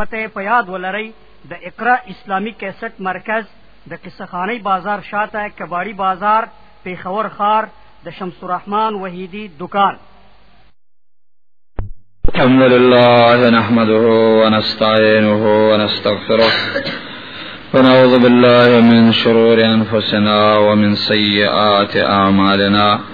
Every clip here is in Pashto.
پته په یاد ولرئ د اقرا اسلامی کیسټ مرکز د قصخانی بازار شاته کباړی بازار پیښور خار د شمس الرحمن وحیدی دکان الحمد لله نحمده ونستعينه ونستغفره ونعوذ بالله من شرور أنفسنا ومن سيئات أعمالنا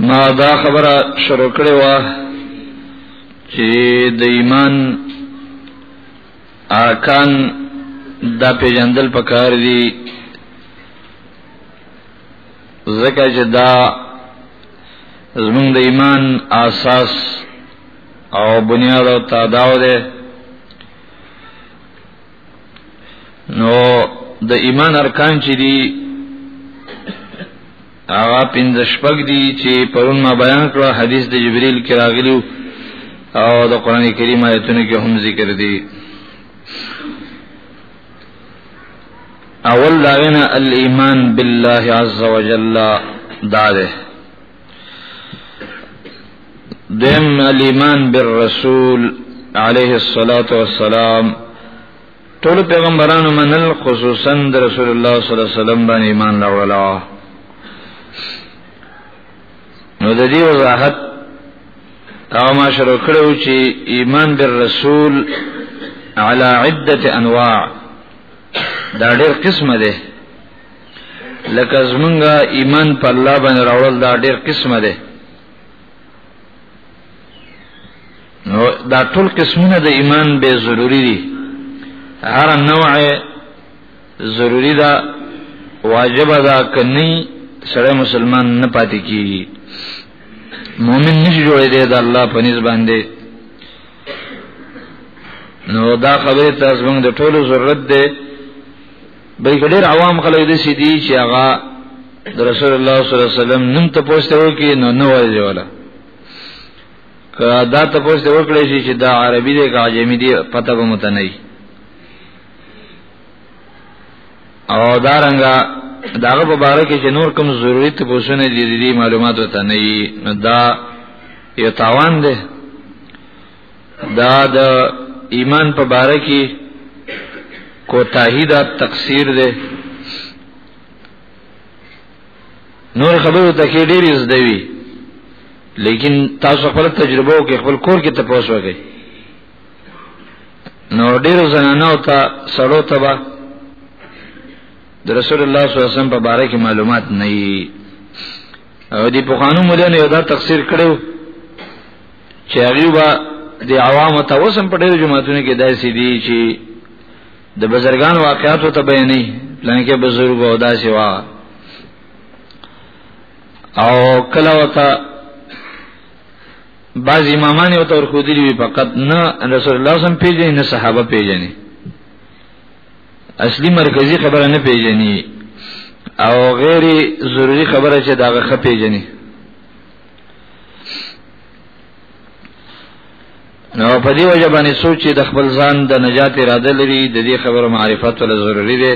ما دا خبره شروع کړې و چې د ایمان آکان دا پیجندل پکار دي زکه چې دا زمونږ د ایمان اساس او بنیاد او تاداو ده نو د ایمان ارکان چې دي هغه پنځه شپږ دي چې پرون ما بیان کړو حدیث د جبرئیل کې راغلی او د قران کریم آیتونو کې هم ذکر دي اول داغنا الايمان بالله عز وجل داره دیم الیمان بالرسول علیه الصلاة والسلام ټول پیغمبرانو منل خصوصا د رسول الله صلی الله علیه وسلم باندې ایمان راوړل نو د دې وضاحت او ما شروع کړو چې ایمان بالرسول علی عده انواع دا ډېر قسمه ده لکه زمونږه ایمان په الله باندې راوړل دا ډیر قسمه ده نو دا ټول قسمونه د ایمان به ضروری دي هر نوع ضروری ده واجب ده کني سره مسلمان نه پاتې کیږي مؤمن نشي جوړې دی د الله په نس باندې نو دا خبره تاسو موږ د ټولو ضرورت ده بلکې ډېر عوام خلک د سې دي چې هغه د رسول الله صلی الله علیه وسلم نن ته پوښتنه وکړي نو نه وایي ولا که دا ته پوښتنه وکړي شي چې دا عربي دی که عجمي دی پته به متنئ او دا رنګه داغه په باره کې چې نور کوم ضروري ته پوښتنه دي دي معلومات ته نه دا یو تاوان دی دا د ایمان په باره کې کوتاهی دا تقصیر دی نور خبرو ته کې ډېر زده وی لیکن تاسو خپل تجربه او کې خپل کور کې تپوس وکړئ نو ډېر زنانه او تا سړو تبا د رسول الله صلی الله علیه وسلم په باره کې معلومات نه او دی په قانون مولانه یو دا تفسیر کړو چې هغه به د عوامو ته وسم په ډېر جماعتونو کې داسې دي چې د بزرګان واقعاتو ته بیانې لکه بزرګ او داسې وا او کله وتا بعض امامان یو تور خو دي فقط نه رسول الله سم پیژني نه صحابه پیژني اصلي مرکزی خبره نه پیژني او غیر ضروری خبره چې دا غخه پیژني نو په دې وجه باندې سوچ د خپل ځان د نجات اراده لري د دې خبرو معرفت ول ضروری دی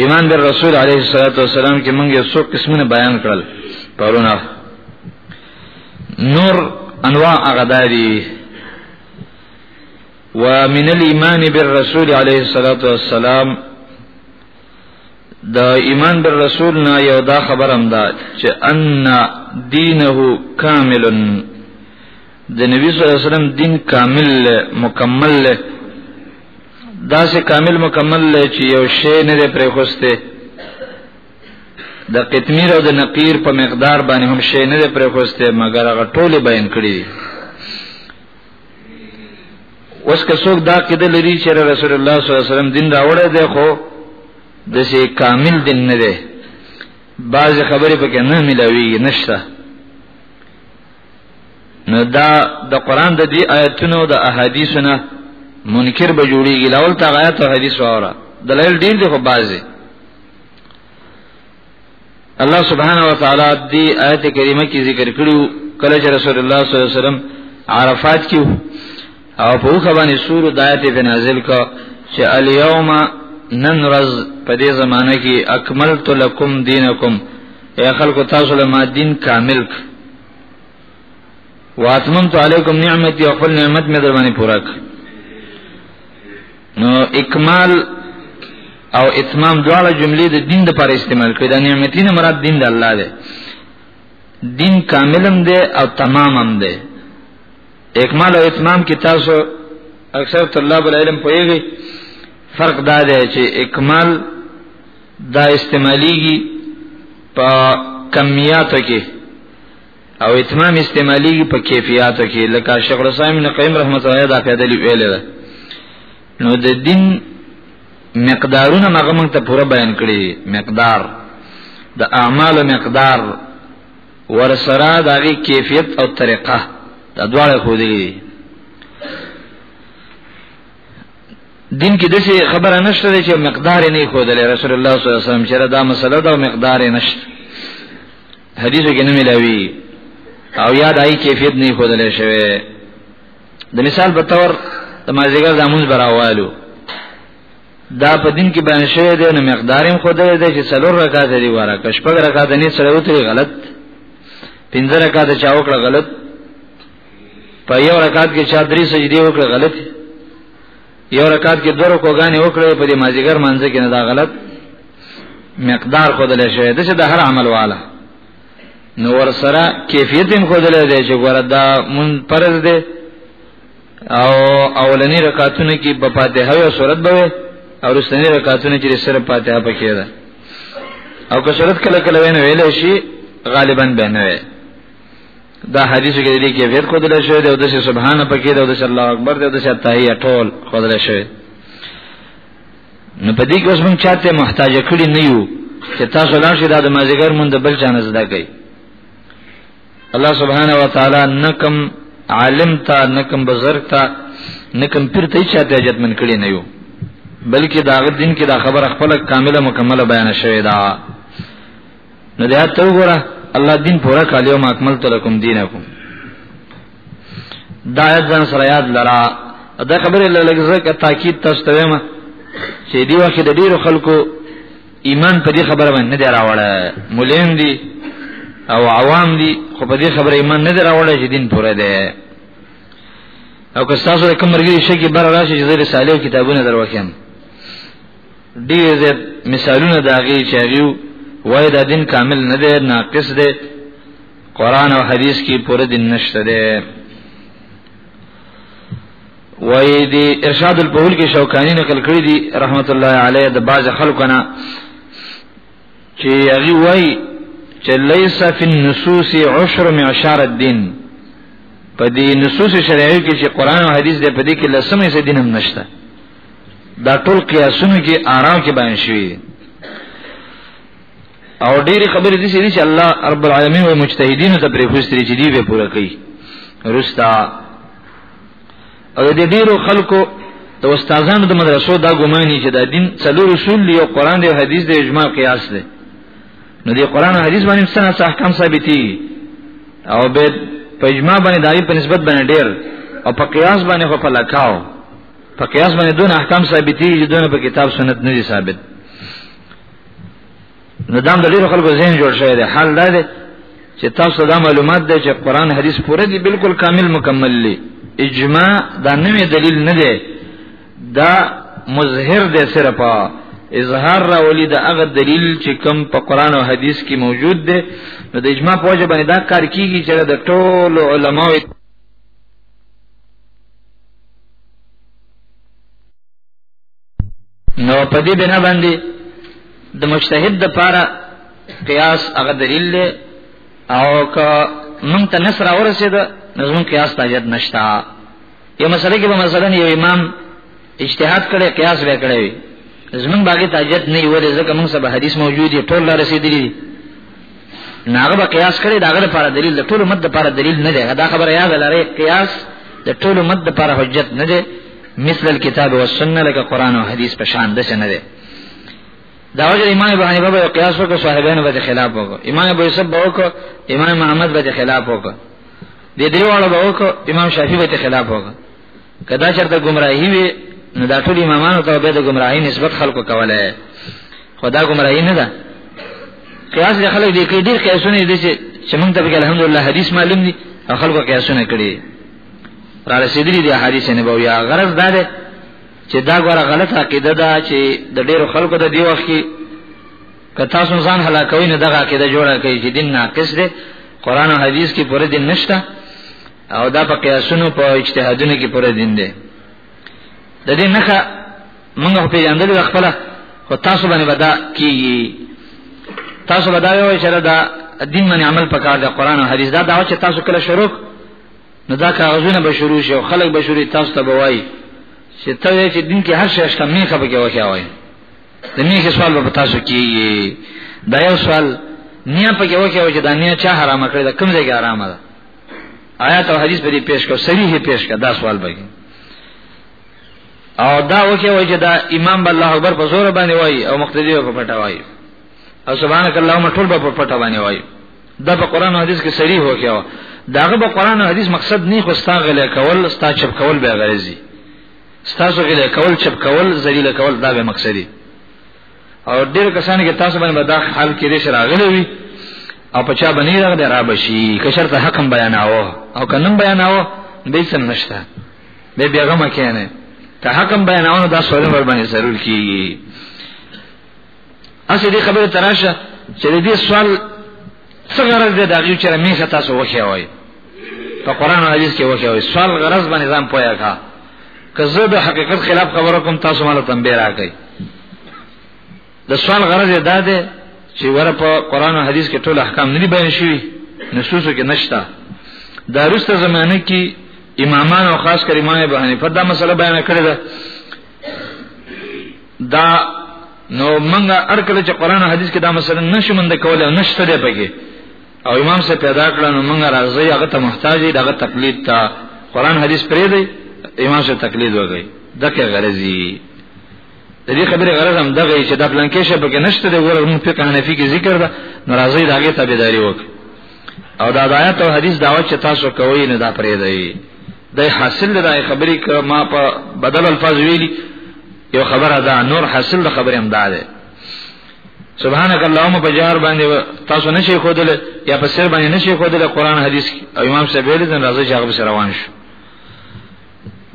ایمان بر رسول علیه الصلاۃ والسلام کې موږ یو څو قسمونه بیان کړل پرونه نور انواع غداري ومن الايمان بالرسول عليه الصلاه والسلام د ایمان بر رسول نه یو دا خبر هم ده چې ان دینه کامل د نبی صلی الله علیه وسلم دین کامل مکمل له دا سه کامل مکمل له چې یو شی نه لري پرې خوسته د قتمیر او د نقیر په مقدار باندې هم شی نه لري پرې خوسته مګر هغه ټوله بیان کړی اوس که څوک دا کده لري چې رسول الله صلی الله علیه وسلم دین راوړی دی خو د سې کامل دین نه دی بعض خبرې پکې نه ملاوي نشته نو دا د قران د دې آیتونو د احادیثونو منکر به جوړیږي لاول تا آیات او حدیث وره دلایل ډیر دي خو بعضی الله سبحانه و تعالی دی آیت کریمه کې ذکر کړو کله چې رسول الله صلی الله علیه وسلم عرفات کې او په خو باندې سور د آیت په نازل کا چې الیوم ننرز په دې زمانہ کې اکملت لکم دینکم یا خلق تاسو له ما دین کامل ک واتممت علیکم نعمتي او خپل نعمت مې در باندې پوره کړ نو اکمال او اتمام دواړه جملې د دین د پر استعمال کړي د نعمتین مراد دین د الله دی دین کاملم دی او تمامم دی اکمال او اتمام کې تاسو اکثر طلاب العلم پوهیږي فرق دا دی چې اکمال دا استعمالیږي په کمیاتو کې او اتمام استعمالی په کیفیت کې لکه شیخ رسام ابن قیم رحمت الله علیه دا قاعده ویل ده نو د دین مقدارونه هغه موږ ته پوره بیان کړی مقدار د اعمال مقدار ورسره د هغه کیفیت او طریقه دا دواړه خو دي دین کې دغه خبره نشته چې مقدار نه خو د رسول الله صلی الله علیه وسلم چې دا مسله دا مقدار نشته حدیثو کې نه ملاوي او یاد آی کیفیت نه خودل شوی د مثال په تور د مازیګر زموږ براوالو دا په دین کې باندې شوی دی نو مقداریم خودل دی چې څلور رکعات دی واره کښ په رکعات نه سره وتري غلط پنځه رکعات چا وکړه غلط په یو رکعات کې چا درې سجدي وکړه غلط یو رکعت کې دوه رکوګانې وکړې په دې مازیګر منځ کې نه دا غلط مقدار خودل شوی د څه د هر عمل والا نو ور سره کیفیت هم خودل دی چې ګوره دا مون فرض دی او اولنی رکعاتونه کې په فاتحه او سورت به او رسنی رکعاتونه چې سره فاتحه پکې ده او که سورت کله کله وینې ویلې شي غالبا به نه وي دا حدیث کې دې کې غیر خود له شوی دی او د سبحان پکې دی او د الله اکبر دی او د تحیه ټول خود له شوی نو په دې کې اوس موږ چاته محتاج کړی نه یو چې تاسو لاړ شئ دا د مازیګر مونږ د بل چانه زده کوي الله سبحانه و تعالی نکم عالم تا نکم بزرگ تا نکم پیر ته چاته حاجت من کړی نه یو بلکې دا دین کې دا خبره خپل کامله مکمله بیان شوې ده نو دا ته وګوره الله دین پورا کړی او ما اکمل تلکم دینکم دا یاد ځان سره یاد لرا دا خبره لږه کا تاکید تاسو ته وایم چې دی وخت د ډیرو خلکو ایمان په دې خبره باندې نه دی راوړی مولین دي او عوام دي خو په دې خبره ایمان نه دی راوړی چې دین پوره دی او که تاسو کوم مرګي شي کې بار راشي چې زری صالح کتابونه دروکم ډیر زیات مثالونه دا غي چې غيو وای دا دین کامل نه دی ناقص دی قران او حدیث کې پوره دین نشته دی وای دی ارشاد البول کې شوکانی نقل کړی دی رحمت الله علیه د باز خلقنا چې هغه وای چې ليس فی النصوص عشر معشار الدين په دې نصوص شرعي کې چې قران او حديث دې په دې کې لسمه سي دین هم نشته دا ټول قیاسونه کې آراو کې بیان شوی دي او ډېری خبرې دي چې الله رب العالمین او مجتهدین ته پرې خوستري چې دی به پوره کوي رستا او د ډېرو خلکو د استادانو د مدرسو دا ګماني چې دا دین څلور اصول دی او قران دی حدیث دی اجماع قیاس دی نو دی قران او حدیث باندې سنا احکام ثابتي او به په اجماع باندې دایي په نسبت باندې ډېر او په قیاس باندې خو په لکاو په قیاس باندې دون احکام ثابتي چې دون په کتاب سنت نه دي ثابت نو دام د ډیرو خلکو ذهن جوړ شوی دی حال دا دی چې تاسو دا معلومات دی چې قران حدیث پوره دي بالکل کامل مکمل دي اجماع دا نوې دلیل نه دی دا مظهر دی صرف اظهار راولي دا هغه دلیل چې کم په قران او حدیث کې موجود دی نو د اجماع په وجه باندې دا کار کیږي چې د ټولو علماو نو په دې بنا باندې د مجتهد د پاره قیاس هغه دلیل دی او که مونږ ته نصر اورسید نو زمون قیاس تاجت نشتا یو مسله کې به مثلا یو امام اجتهاد کړي قیاس به کړي زمون باغی تاجت نه یو ځکه موږ سبا حدیث موجود دی ټول را رسیدلی دی ناغه به قیاس کړي داغه لپاره دلیل د ټول مد لپاره دلیل نه دی دا خبره یاد لري قیاس د ټول مد لپاره حجت نه دی مثل الكتاب والسنه لکه قران او حدیث په شان د نه دی دا وجه امام ابو حنیفه به قیاس وکړ صاحبانو به خلاف وکړ امام ابو یوسف به وکړ امام محمد به خلاف وکړ د دریوالو به وکړ امام شافعی به خلاف وکړ کدا چرته گمراهی وي نو دا ټول امامانو ته به د گمراهی نسبت خلکو کوله خدا گمراهی نه ده قیاس د خلک دي کې ډیر قیاسونه دي چې موږ ته الحمدلله حدیث معلوم دي او خلکو قیاسونه کړی را رسیدلی دی حدیث نبوی غرض دا ده چې دا غره غلط عقیده ده چې د ډیرو خلکو د دی وخت کې که تاسو ځان هلاکوي نه دغه عقیده جوړه کوي چې دین ناقص دی قران او حدیث کې پوره دین نشته او دا په قیاسونو په اجتهادونو کې پوره دین دی د دې نه موږ په یاندل خپل او تاسو باندې ودا کیږي تاسو ودا یو چې دا دین باندې عمل پکار دی قران او حدیث دا دا چې تاسو کله شروع نو دا کاغذونه به شروع شي او خلک به شروع تاسو ته بوایي چې ته چې دین کې هر شی شته مې خبره کې وکیا وایي د مې کې سوال به تاسو کیږي دا یو سوال نیا په کې وکیا و چې دا نیا چا حرام کړی دا کوم ځای کې حرام ده آیات او حدیث به پیش کو صحیح پیش کا دا سوال به او دا وکي وای چې دا امام الله اکبر په زور باندې وای او مقتدی په پټه وای او سبحانك اللهم ټول په پټه باندې وای دا په قران او حدیث کې صریح وکیو داغه په قران او حدیث مقصد نه خو ستا غلې کول ستا چپ کول به غرضی ستا سو غلې کول چپ کول ذلیل کول دا به مقصدی او ډیر کسان کې تاسو باندې دا حال کې دې شراغلې وي او په چا باندې راغلې را بشي که شرط حکم بیاناو او کنن بیاناو به څه نشته به بیا غم کینه ته حکم بیاناو دا سوال ور باندې ضرور کیږي اسی دې خبره تراشه چې دې سوال څنګه راځي دا یو چې مې تاسو وخیاوي په قران او حدیث کې وکړي سوال غرض باندې ځان پوهه کا که زه د حقیقت خلاف خبره کوم تاسو مال تنبیه راکړئ د سوال غرض دا ده چې ور په قران او حدیث کې ټول احکام نه بیان شوي نصوصو کې نشتا دا رسته زمانه کې امامان او خاص کر امام ابو حنیفه دا مسله بیان کړې ده دا نو منګه ارکل چې قران او حدیث کې دا مسله نشمند کوله نشته ده پکې او امام سے پیدا کړه نو موږ راځي هغه ته محتاج دی دغه تقلید ته قران حدیث پرې دی امام سے تقلید وږي دغه غرضی د دې خبره غرض هم دغه چې د پلان کې شپه کې نشته دی ګوره موږ فقہ حنفی کې ذکر ده ناراضي دغه تابعداري وک او دا آیات او حدیث داوا چې تاسو کوی نه دا پرې دی د حاصل د خبرې ما په بدل الفاظ ویلي یو خبره ده نور حاصل د خبرې هم ده سبحانك اللهم بجار باندې تاسو نشي خودل یا په سر باندې نشي خودل قران حدیث او امام صاحب ویل دن راځي چې هغه روان شو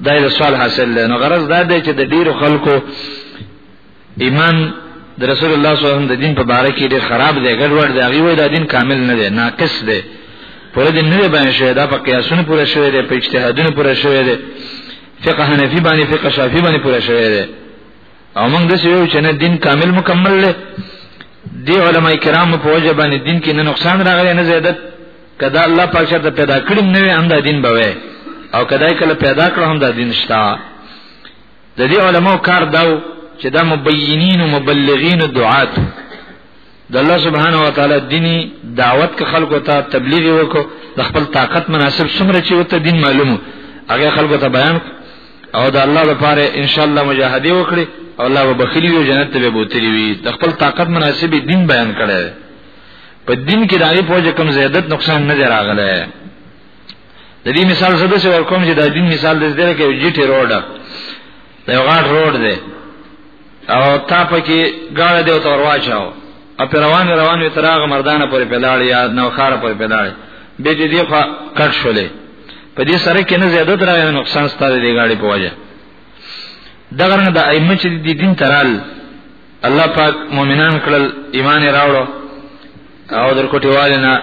دا یو سوال حاصل دی نو غرض دا دی چې د ډیرو خلکو ایمان د رسول الله صلی الله علیه وسلم د دین په باره کې ډیر خراب دی ګډوډ دی هغه وایي دا دین کامل نه دی ناقص دی پوره دین نه باندې شوی دا په قیاسونو پوره شوی دی په اجتهادونو پوره شوی دی فقه حنفی باندې فقه شافعی باندې پوره شوی دی او موږ د سیو چې نه دین کامل مکمل دی دی علما کرام په وجه باندې دین کې نه نقصان راغلی نه زیادت کدا الله پاک شرط پیدا کړی نه وي هم دا دین به وي او کدا کله پیدا کړو هم دا دین شتا د دې علماو کار داو چې دا مبینین او مبلغین او دعات د الله سبحانه و تعالی دینی دعوت ک خلکو ته تبلیغ وکړو د خپل طاقت مناسب څومره چې وته دین معلومو هغه خلکو ته بیان او د الله لپاره ان شاء الله مجاهده وکړي او الله به بخلی وي جنت ته به بوتلی وي د خپل طاقت مناسب دین بیان کړي په دین کې دایي پوجا کم زیادت نقصان نه راغله د دې مثال زده چې ورکوم چې د دین مثال د زده کې یو جټي روډ دی یو غاټ روډ دی او تا پکې غاړه دی او تور واچاو او په روان روان وی تراغه مردانه پر پلاړ یا نو خار پر پلاړ به دې دی خو کټ شولې په دې سره کې نه زیادت راغی نقصان ستاره دی غاړي په وجه دغه نه د ائمه چې د دین ترال الله پاک مؤمنان کړل ایمان راوړو او در کوټیوال نه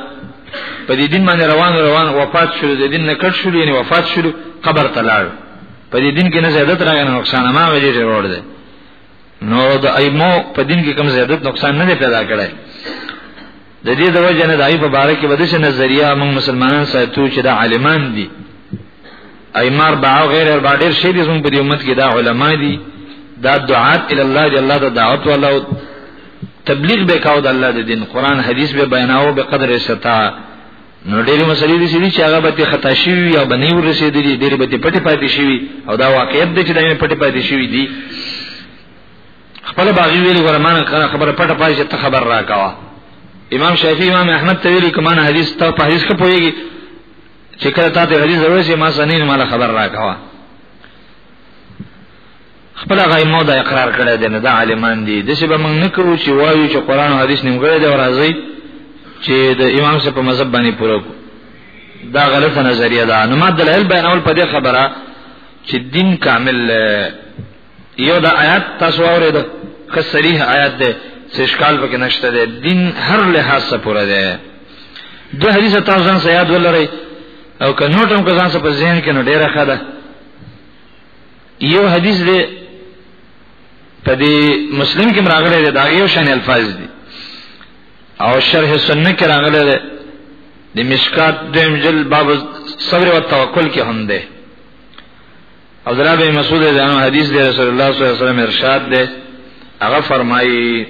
په دې دین باندې روان روان وفات شول د دین نه کټ شول یعنی وفات شول قبر ته لاړ په دې دین کې نه زیادت راغی نقصان ما وجه ډیر ور دي نو د ایمو په دین کې کم زیادت نقصان نه پیدا کړي د دې د وجه نه د ای په باره کې بده نظریه موږ مسلمانان ساتو چې د عالمان دي ایمار با او غیر اربع ډیر شی دي زموږ په دې امت کې دا علما دي دا دعات ال الله دی الله ته دعوت ولا او تبلیغ به کاو د الله د دین قران حدیث به بیاناو به قدر ستا نو ډېری مسلې دي چې هغه به خطا شي یا بنې ورسېدلې ډېری به پټې پاتې شي او دا واقعیت دی چې دا پټې پاتې شي دي خپل باغی ویل ورمانه خبره پټه پاتې ته خبر راکاوه امام شافعی امام احمد ته ویل کمانه حدیث ته په حدیث کې پويږي چې کله تاسو حدیث ضرورت شي ما سنین مال خبر راکوا خپل غیمو دا اقرار کړی دی نه دا عالمان دي د څه به موږ نه کوو چې وایو چې قران او حدیث نیمګړی دی او راځي چې د امام صاحب په مذهب باندې پوره کو دا غلطه نظریه ده نو ما دلایل بیانول په دې خبره چې دین کامل یو دا آیات تاسو اورید که صریح آیات ده چې اشکال پکې نشته ده دین هر لحاظ سره پوره ده دو حدیث تاسو ځان سره یاد ولرئ او که نوټ هم که ځان سره په ذهن کې نو ډیره ښه ده یو حدیث دی په دې مسلم کې راغلی دی دا یو شان الفاظ دي او شرح سنه کې راغلی دی د مشکات دیم جل باب صبر او توکل کې هم دی عبد الله بن مسعود رضی الله حدیث دی رسول الله صلی الله علیه وسلم ارشاد دی هغه فرمایي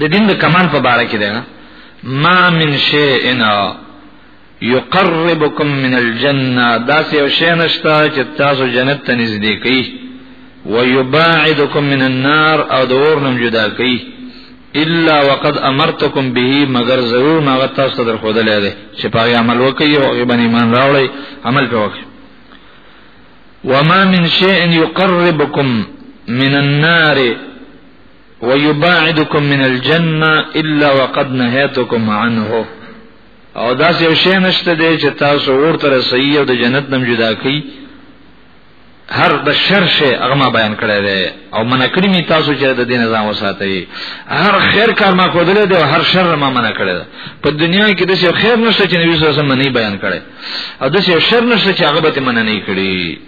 د دین د کمال په باره کې دی ما من شیء یقربکم من الجنه دا یو شی نشته چې تاسو جنت ته نږدې کوي ويباعدکم من النار او د اور نم جدا کوي الا وقد امرتكم به مگر ضرور ما تاسو ته درخودلې ده چې په عمل وکړي او ایمان راوړي عمل په وکړي وما من شيء يقربكم من النار ويباعدكم من الجنه الا وقد نهيتكم عنه او دا یو شی نشته دی چې تاسو ورته رسي او د جنت نم جدا کی هر د شر شی هغه ما بیان کړی دی او من کړی می تاسو چې د دین ځان وساتئ هر خیر کار ما کولای دی او هر شر ما من کړی په دنیا کې د خیر نشته چې نبی صلی الله علیه وسلم نه بیان کړی او د څه شر نشته چې هغه به مننه نه کړي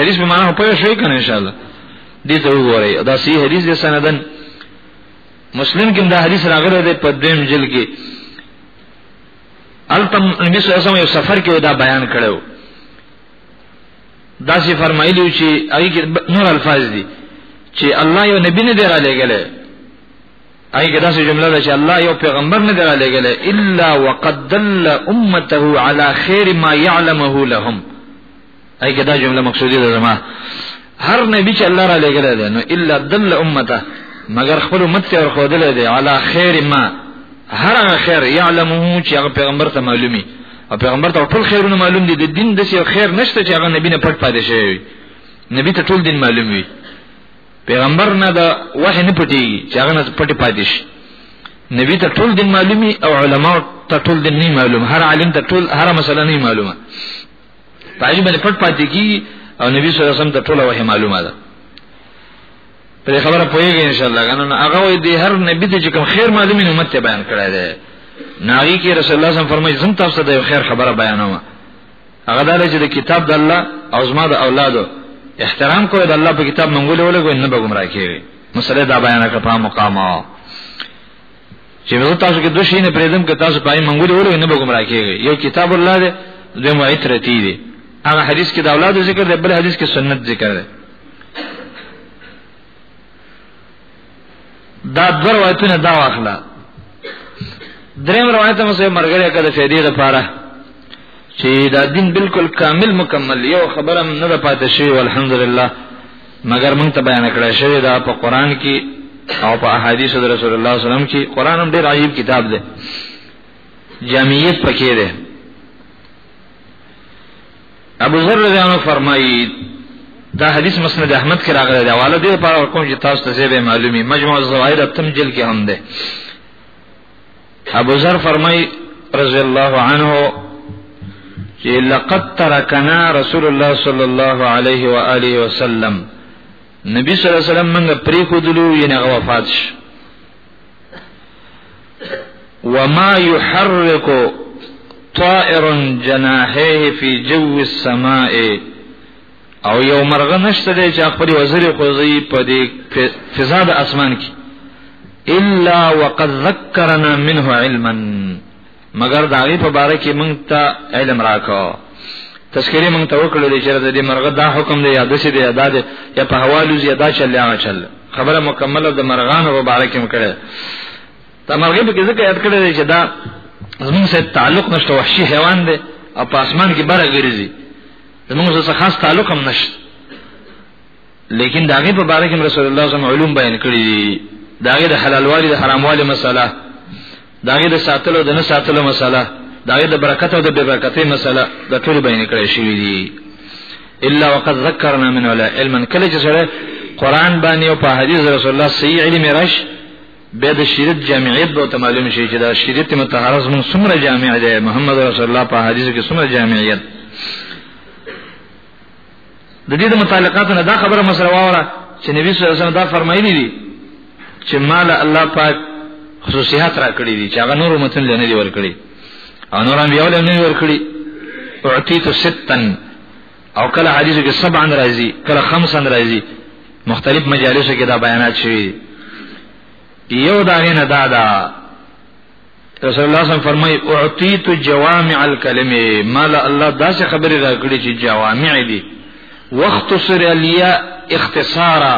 حدیث به معنا په شوي کنه ان شاء الله دې ته وګورئ دا صحیح حدیث دی سندن مسلم کې دا حدیث راغلی دی په دیم جل کې التم نبی صلی الله علیه وسلم یو سفر کې دا بیان کړو دا سی فرمایلی چې هغه کې نور الفاظ دي چې الله یو نبی نه دی را لګلې اي کدا سي جمله ده چې الله یو پیغمبر نه درا لګل الا وقد دل امته على خير ما يعلمه لهم اي کدا جمله مقصودی ده زما هر نبی چې الله را لګل ده نو الا دل امته مگر خپل امت ته ور خودل ده على خير ما هر خیر يعلمه چې هغه پیغمبر ته معلومي او پیغمبر ته ټول خیرونه معلوم دي د دین د خیر نشته چې هغه نبی نه پټ پاتې شي نبی ته ټول دین معلوم وي پیغمبر نه دا وحی نه پټي چې هغه نه پټي پاتې شي نبی ته ټول دین معلومي او علما ته ټول دین نه معلوم هر عالم ته ټول هر مسله نه معلومه پایي باندې پټ پاتې کی او نبی صلی الله علیه وسلم ته ټول وحی معلومه ده پر خبره پوهیږي ان شاء الله غنن هغه وي د هر نبی ته چې کوم خیر معلومي نو مت بیان کړی دی ناغي کې رسول الله صلی الله علیه وسلم فرمایي زم تاسو ته د خیر خبره بیانوم هغه دا چې د کتاب د الله او زما د اولادو احترام کوی د الله په کتاب منګول ولګو نه به گمراه کیږي مسله دا بیان کړه په مقام چې موږ تاسو کې دوشي نه پرېدم کې تاسو پای منګول ولګو نه به گمراه کیږي یو کتاب الله دې د معیت رتی دي هغه حدیث کې د اولادو ذکر دی بل حدیث کې سنت ذکر دی دا دو روایتونه دا واخلا دریم روایت مو سه مرګره کده فیدی ده پاره چې دا دین بالکل کامل مکمل یو خبره نه ده پاتې شي والحمدلله مگر مونږ ته بیان کړی شوی دا په قران کې او په احادیث د رسول الله صلی الله علیه وسلم کې قران هم ډیر عجیب کتاب دی جامعیت پکې ده ابو ذر رضی الله عنه فرمایي دا حدیث مسند احمد کې راغلی دی حواله دې په کوم چې تاسو ته زیبه معلومي مجموع الزوائر تمجل کې هم ده ابو ذر فرمای رضی الله عنه چې لقد ترکنا رسول الله صلی الله علیه و آله وسلم نبی صلی الله علیه وسلم موږ پریخو دلو یې نه وفات شو وما يحرك طائر جناحيه في جو السماء او یو مرغه نشته دی چې خپل وزري خوځي په دې فضا د اسمان کې الا وقد ذكرنا منه علما مګر دا غي په باره کې مونږ ته علم راکاو تذکری مونږ ته وکړل چې د دې مرغه دا حکم دی یا د څه دی ادا دی یا په حوالو زیاده چل یا چل خبره مکمله د مرغانو په باره کې مکړه دا مرغه به ځکه یاد کړل چې دا زموږ سره تعلق نشته وحشي حیوان دی او په اسمان کې بره ګرځي زموږ سره خاص تعلق هم نشته لیکن داغه په باره کې رسول الله صلی الله علیه وسلم علوم بیان کړی دي داغه د حلال والي د حرام والي مسله داغه د ساتلو د نه ساتلو مسله داغه د برکت او د بے برکتۍ مسله د ټول بین کړی شوې دي الا وقد ذكرنا من ولا علما کله چې سره قران باندې او په حدیث رسول الله صحیح علم رش به د شریعت جامعیت به ته معلوم شي چې دا شریعت متطهره زموږ څومره جامع دی محمد رسول الله په حدیث کې څومره جامعیت د دې د متعلقاتو نه دا خبره مسره واوره چې نبی صلی الله علیه وسلم دا فرمایلی دي چې مال الله پاک خصوصیات را کړی دي چې هغه نور متن نه دی ورکړي او نور انبیاء له نه ورکړي اعطیت ستن او کله حدیث کې سبع راځي کله خمس راځي مختلف مجالس کې دا بیانات شوی یو دا نه دا دا رسول الله صلی الله علیه وسلم فرمای اعطیت جوامع الکلمه مال الله داسې خبرې راکړي چې جوامع دي وخت سر الیا اختصارا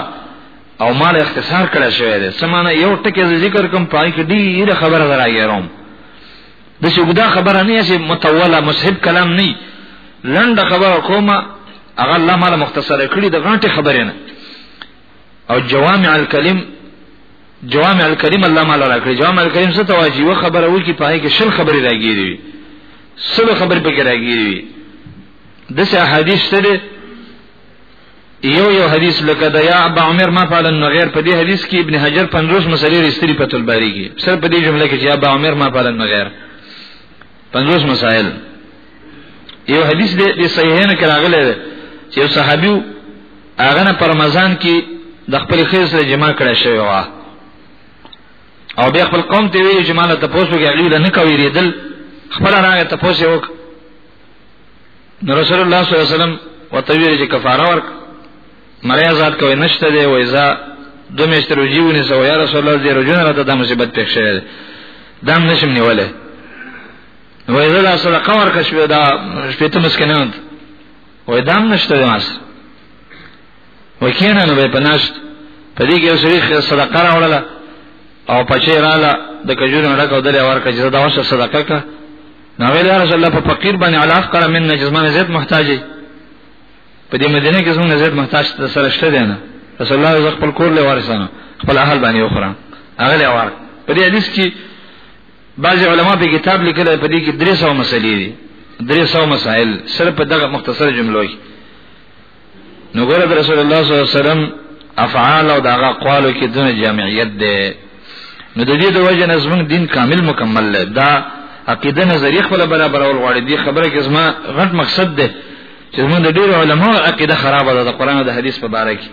او مال اختصار کړه شوی دی سمانه یو ټکی ذکر کوم پای کې ډیره خبره دراګیروم د څه ګدا خبره نه چې متوله مصحب کلام نه لنډه خبره کومه هغه الله مال مختصره کړی د غاټه خبره نه او جوامع الکلم جوامع الکلم الله مال راکړي جوامع الکلم څه ته واجی و خبره و کی پای کې شل خبرې راګیری سل خبرې پکې راګیری دسه حدیث ته یو یو حدیث لکه د یا ابا عمر ما فعل نو غیر په دې حدیث کې ابن حجر 50 مسلې رستری په تل باری کې سر په دې جمله کې چې ابا عمر ما فعل نو غیر 50 مسائل یو حدیث دی د صحیحین کې راغلی دی چې یو صحابي هغه نه پر رمضان کې د خپل خیر سره جما کړی شوی و او بیا خپل قوم ته ویل چې مال ته پوسو کې غیر نه کوي ریدل خبر راغی ته پوسې وک نو رسول الله صلی الله علیه وسلم وتویل چې کفاره ورک مړی آزاد کوي نشته دی وای ځا دوه میاشتې روجیونه سو یا رسول الله دې روجونه راته د مصیبت پېښ شوی دام نشم نیولای وای زه دا صدقه ورکړ شو دا شپته مسکینان وای دام نشته د ماس وای کینه نو به پناشت په دې کې یو سری صدقه راوړله او پچې رااله د کجورو ډک او دلې ورکړ چې دا وسه صدقه کا نو ویل یا رسول الله په فقیر باندې علاف کړه من نجزمه زید محتاجی په دې مدینه کې څنګه زید محتاج ته سره شته دی نه رسول الله زغ خپل کور له وارثانو خپل اهل باندې وخورم هغه له وار په دې حدیث کې بعض علما په کتاب لیکل په دې کې درې سو مسلې دي درې سو مسائل سره په دغه مختصر جملو کې نو ګوره رسول الله صلی الله علیه وسلم افعال او دغه قوالو کې دونه جامعیت ده نو د دې د وجه نظم دین کامل مکمل ده دا عقیده نظریه خپل برابر او غوړې دي خبره کې زما غټ مقصد ده چې موږ د ډېر علماء عقیده خرابه ده د قران او د حدیث په اړه کې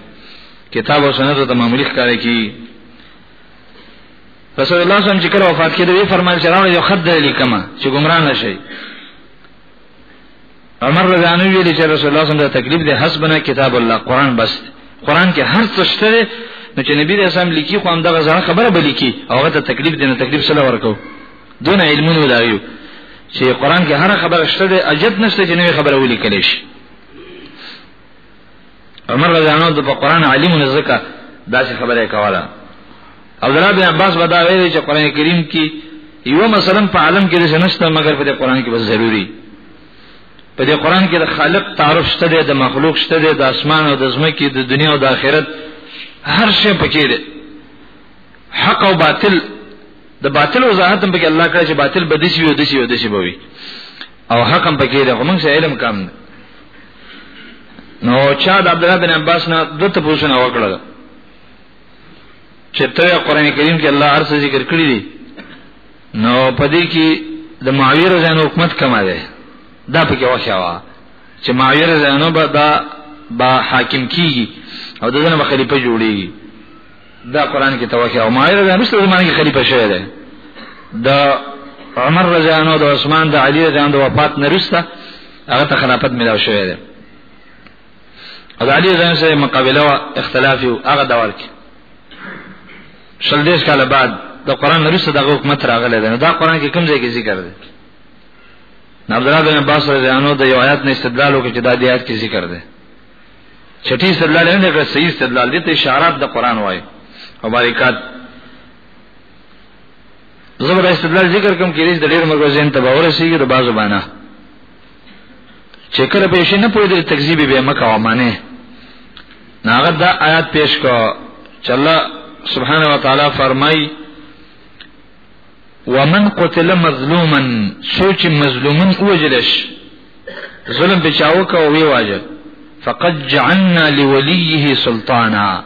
کتاب او سنت ته معمولی ښکار کی رسول الله صلی الله علیه وسلم چې کله وفات کړي دوی فرمایل چې راوړ یو خط دی لیکما چې ګمرا نشي عمر رضی الله عنه ویل چې رسول الله صلی الله علیه وسلم د تکلیف د حسبنا کتاب الله قران بس قران کې هر څه شته نو چې نبی رسول الله لیکي خو هم دغه ځان خبره به لیکي او هغه ته تکلیف دینه تکلیف سره ورکو دون علمونو دا یو چې قران کې هر خبره شته د اجت نشته چې نوې خبره ولیکل شي عمر رضی الله عنه د قرآن عالم نه زکه داسې خبره کوله عبد الله بن عباس ودا ویل چې قرآن کریم کې یو مثلا په عالم کې څه نشته مګر په قرآن کې بس ضروری په دې قرآن کې د خالق تعارف شته دی د مخلوق شته دی د اسمان او د زمکې د دنیا او د آخرت هر شی پکې دی حق او باطل د باطل وضاحت هم پکې الله کړی چې باطل بدشي وي او دشي وي دشي بوي او حق هم پکې دی خو موږ علم کم دی نو چا د عبد الله بن عباس نه د ته پوښتنه وکړه چې ته قرآن کریم کې الله ارس ذکر کړی دی نو پدې کې د معاویه رضی الله حکومت کما دی دا پکې وښاوه چې معاویه رضی الله به با حاکم کیږي او دغه خلیفہ جوړیږي دا قران کې توکي او مایر د مستر زمانه کې خلیفہ شوی دی د عمر رضی الله عنه د عثمان د علی رضی الله عنه وفات نرسته هغه ته خلافت ملاو شوی دی او علی رضی الله عنه مقابله او اختلاف او هغه دور کې شل دیش کاله بعد د قران نرسته د حکومت راغلی دی دا قران کې کوم ځای کې ذکر دی عبد الله بن عباس رضی الله عنه د یو آیات نه استدلال وکړي چې دا د آیات کې ذکر دی چټي استدلال نه لکه صحیح استدلال دي ته اشارات د قران وای او باریکات زبر استدلال ذکر کوم کې د ډېر مرګ زین ته باور سیږي د بازو باندې چې کله به شي نه پوي د تکذیب به مکه و معنی ناغه دا آیات پیش کو چې الله سبحانه و تعالی فرمای ومن قتل مظلوما سوچ مظلومن اوجلش ظلم بچاو کا وی واجب فقد جعلنا لوليه سلطانا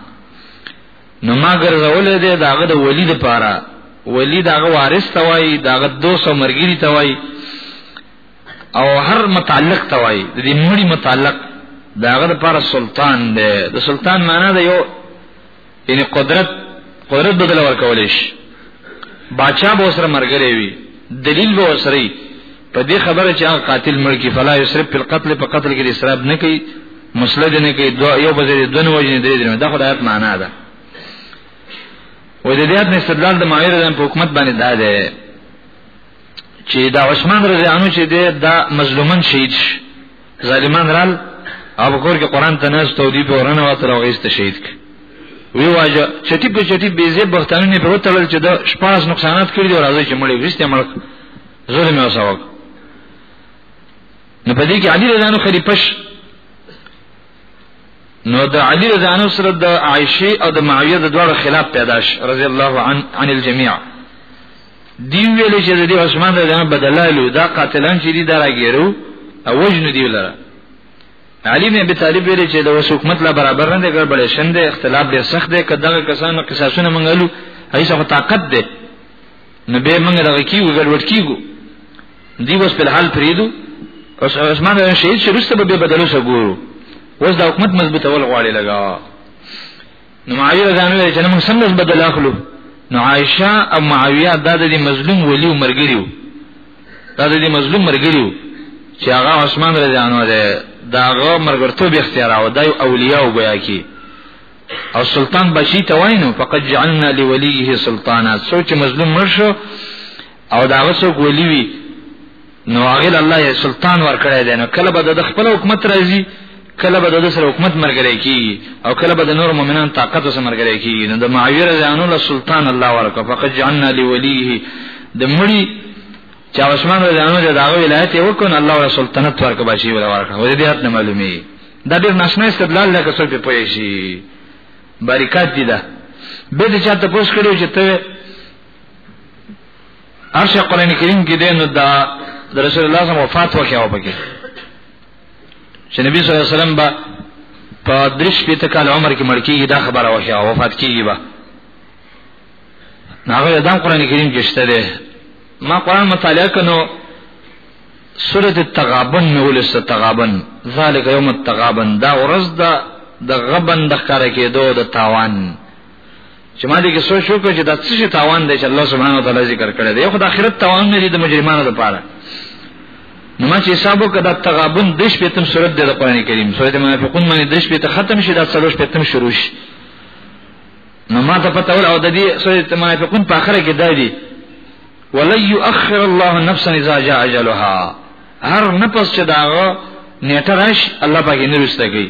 نو ما ګرځولې ده داغه د ولی د پاره ولی داغه وارث توای داغه دوست او مرګری توای او هر متعلق توای د دې مړي متعلق داغه د پاره سلطان ده د سلطان معنی ده یو یعنی قدرت قدرت بدل ورکول شي باچا به سره مرګري وي دلیل به سره په دې خبره چې هغه قاتل ملکی فلا یسرف په قتل په قتل کې اسراف نه کوي مسلد نه کوي دو یو بځې دونه وجه درې درې دا خدای معنا ده و د دې د استدلال د معایر د حکومت باندې دا ده چې دا عثمان رضی الله عنه چې دا مظلومن شهید شي ظالمان رال ابو کور کې قران ته ناس تو دی په ورنه وتر او ایست شهید کی وی واجه چټي په چټي بیزه بختانه په وتل چې دا شپاس نقصانات کړی دی راځي چې مړی وسته مړ ظلم او سوق نو په دې کې علي رضانو خلیفش نو د علي رضانو سره د عائشه او د معاویه د دوړو خلاف پیدا شو رضی الله عن عن الجميع دی ویل چې د عثمان رضی الله بدلالو دا قاتلان چې دي دراګیرو او وجن دی لره علی بن ابي طالب ویل چې د حکومت لا برابر نه دی ګربل شند اختلاف ډیر سخت دی کداغه کسانو قصاصونه منګلو هیڅ طاقت دی نو به موږ دغه کیو ګډوډ کیګو دی وس په حال پریدو اوس عثمان رضی شهید شروسته به بدلو سګورو اوس د حکومت مضبوطول غواړي لگا نو معاویه ځان ویل چې موږ څنګه بدل اخلو نو عائشه او معاویه دا د مظلوم ولی او مرګریو دا د مظلوم مرګریو چې هغه عثمان رضی الله عنه دا هغه مرګرتوب اختیار او دای اولیاء وبیا کی او سلطان بچی ته واینو فقط جعلنا لولیه سلطانا سوچ مظلوم مرشو او دا غسو ولی وی نو هغه الله یې سلطان ورکړی دی نو کله به د خپل حکومت راځي کله به د سره حکومت مرګره کیږي او کله به د نور مؤمنان طاقت سره مرګره کیږي نو د معاویه رضی الله عنه سلطان الله ورکړ فقط جعلنا لولیه د مړي چې عثمان رضی الله عنه دغه ولایت یو کون الله ور سلطنت ورکړ بشي ور ورکړ ولې دې ات نه معلومي دا ډیر ناشنا استدلال لکه څه په پوي شي باریکات دي دا به دې چاته پوښتنه کړو چې ته ارشه قران کریم کې دین دا د رسول الله صلی وفات وکړ او پکې چې نبی صلی الله علیه وسلم با په درش په تکال عمر کې مړ کیږي دا خبره وکړه او وفات کیږي با ناغه دا قران کریم کې شته ده ما قران مطالعه کنو سوره التغابن نول التغابن ذالک یوم التغابن دا ورځ دا د غبن د ښکار کېدو د تاوان چې ما دې کې سوچ وکړ چې دا څه تاوان دی چې الله سبحانه وتعالى ذکر کړی دی یو خدای آخرت تاوان نه دی د مجرمانو لپاره نو ما چې حساب وکړ دا تغابن د شپې تم صورت دی د قران کریم سورۃ منافقون باندې د شپې ته ختم شي دا څلور شپې تم شروع شي نو ما ته پته ول او د دې سورۃ منافقون په اخره کې دا دی ولن يؤخر الله نفسا اذا جاء اجلها هر نفس چې داغه نیټه راشي الله پاک یې نرسته کوي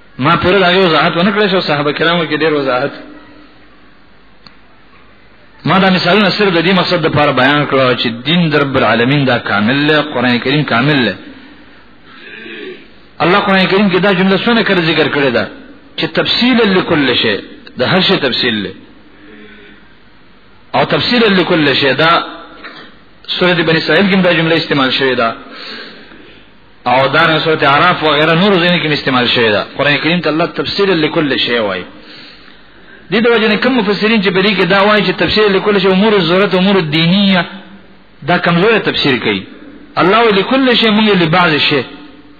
ما پر دا یو وضاحت ونه کړی چې صحابه کرامو کې ډېر وضاحت ما دا مثالونه صرف د دې مقصد لپاره بیان کړو چې دین در رب العالمین دا کامل دی قران کریم کامل دی الله قران کریم کې دا جمله څونه کړ ذکر کړی دا چې تفصیل لكل شی د هر شی تفصیل له او تفصیل لكل شی دا سورۃ بنی اسرائیل کې دا جمله استعمال شوې ده او دا نه سورته اعراف و غیره نور ځینې کې استعمال شوی دا قران کریم ته الله تفسیر لكل شی وایي دې د وجه نه کوم مفسرین چې بری کې دا وایي چې تفسیر لكل شی امور ضرورت امور دینیه دا کمزور تفسیر کوي الله لكل شی موږ لبعض شی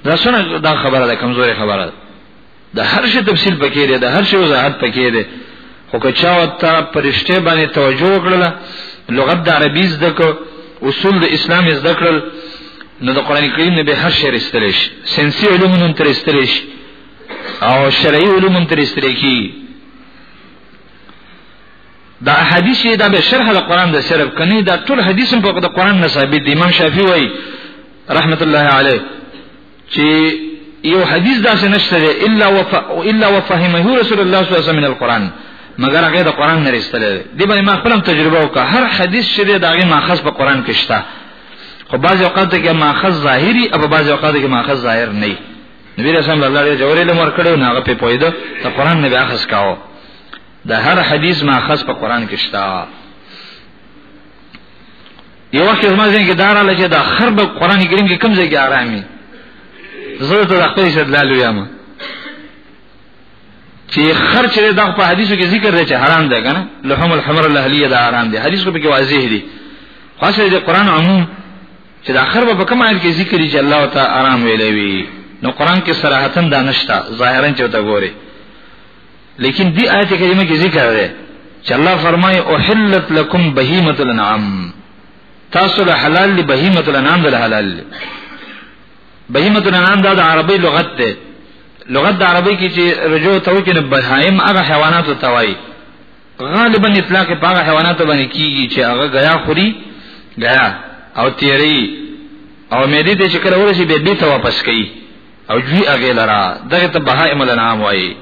دا څنګه دا خبره ده کمزورې خبره ده د هر شي تفصیل پکې دی د هر شي وضاحت پکې دی خو که چا ته پرشته باندې توجه وکړه لغت د عربي زده کو اصول د اسلام زده کړل نو د قران کریم نه به هر شی رستلش سنسي علوم نن تر استلش او شرعي علوم تر استلکی دا حدیث دا به شرح د قران د صرف کني دا ټول حدیث په د قران نه ثابت دي امام شافعي وای رحمت الله علیه چې یو حدیث داسې نشته دی الا وف... الا وفهمه رسول الله صلی الله علیه وسلم من القران مگر هغه د قران نه رسول دی دی باندې ما خپل تجربه وکړه هر حدیث چې دی داغه ماخذ په قران کې شته خو بعض اوقات کې ماخذ ظاهری او بعض اوقات کې ماخذ ظاهر نه نبی رسول الله الله دې جوړې لمر کړو نه هغه په پویده ته قران نه بیا خص کاو د هر حدیث ماخذ په قران کې شته یو وخت زما ځین کې دارا لږه د خر په قران کریم کې کم ځای کې آرامي زه ته د خپل استدلال یم چې خر چې د په حدیثو کې ذکر دی چې حرام ده کنه لحم الحمر الاهلیه ده حرام دي حدیث په کې واضح دي خاصه د قران عموم چې د خر په کوم آیت کې ذکر دی چې الله تعالی آرام ویلوي نو قران کې صراحتن دا نشتا ظاهرا چې ته ګوري لیکن دی آیت کریمه کې ذکر دی چې الله فرمایي احلت لكم بهیمه الانعام تاسو له حلال دی بهیمه الانعام ده حلال دی بهیمه الانعام دا د عربی لغت ده لغت د عربی کې چې رجوع ته وکړي بهایم هغه حیوانات ته وایي غالبا اطلاق په هغه حیوانات باندې کیږي چې هغه غیا خوري غیا او تیری او مې دې چې کله ورشي به بیت واپس کوي او دوی هغه لرا دغه ته بهائم الانعام وایي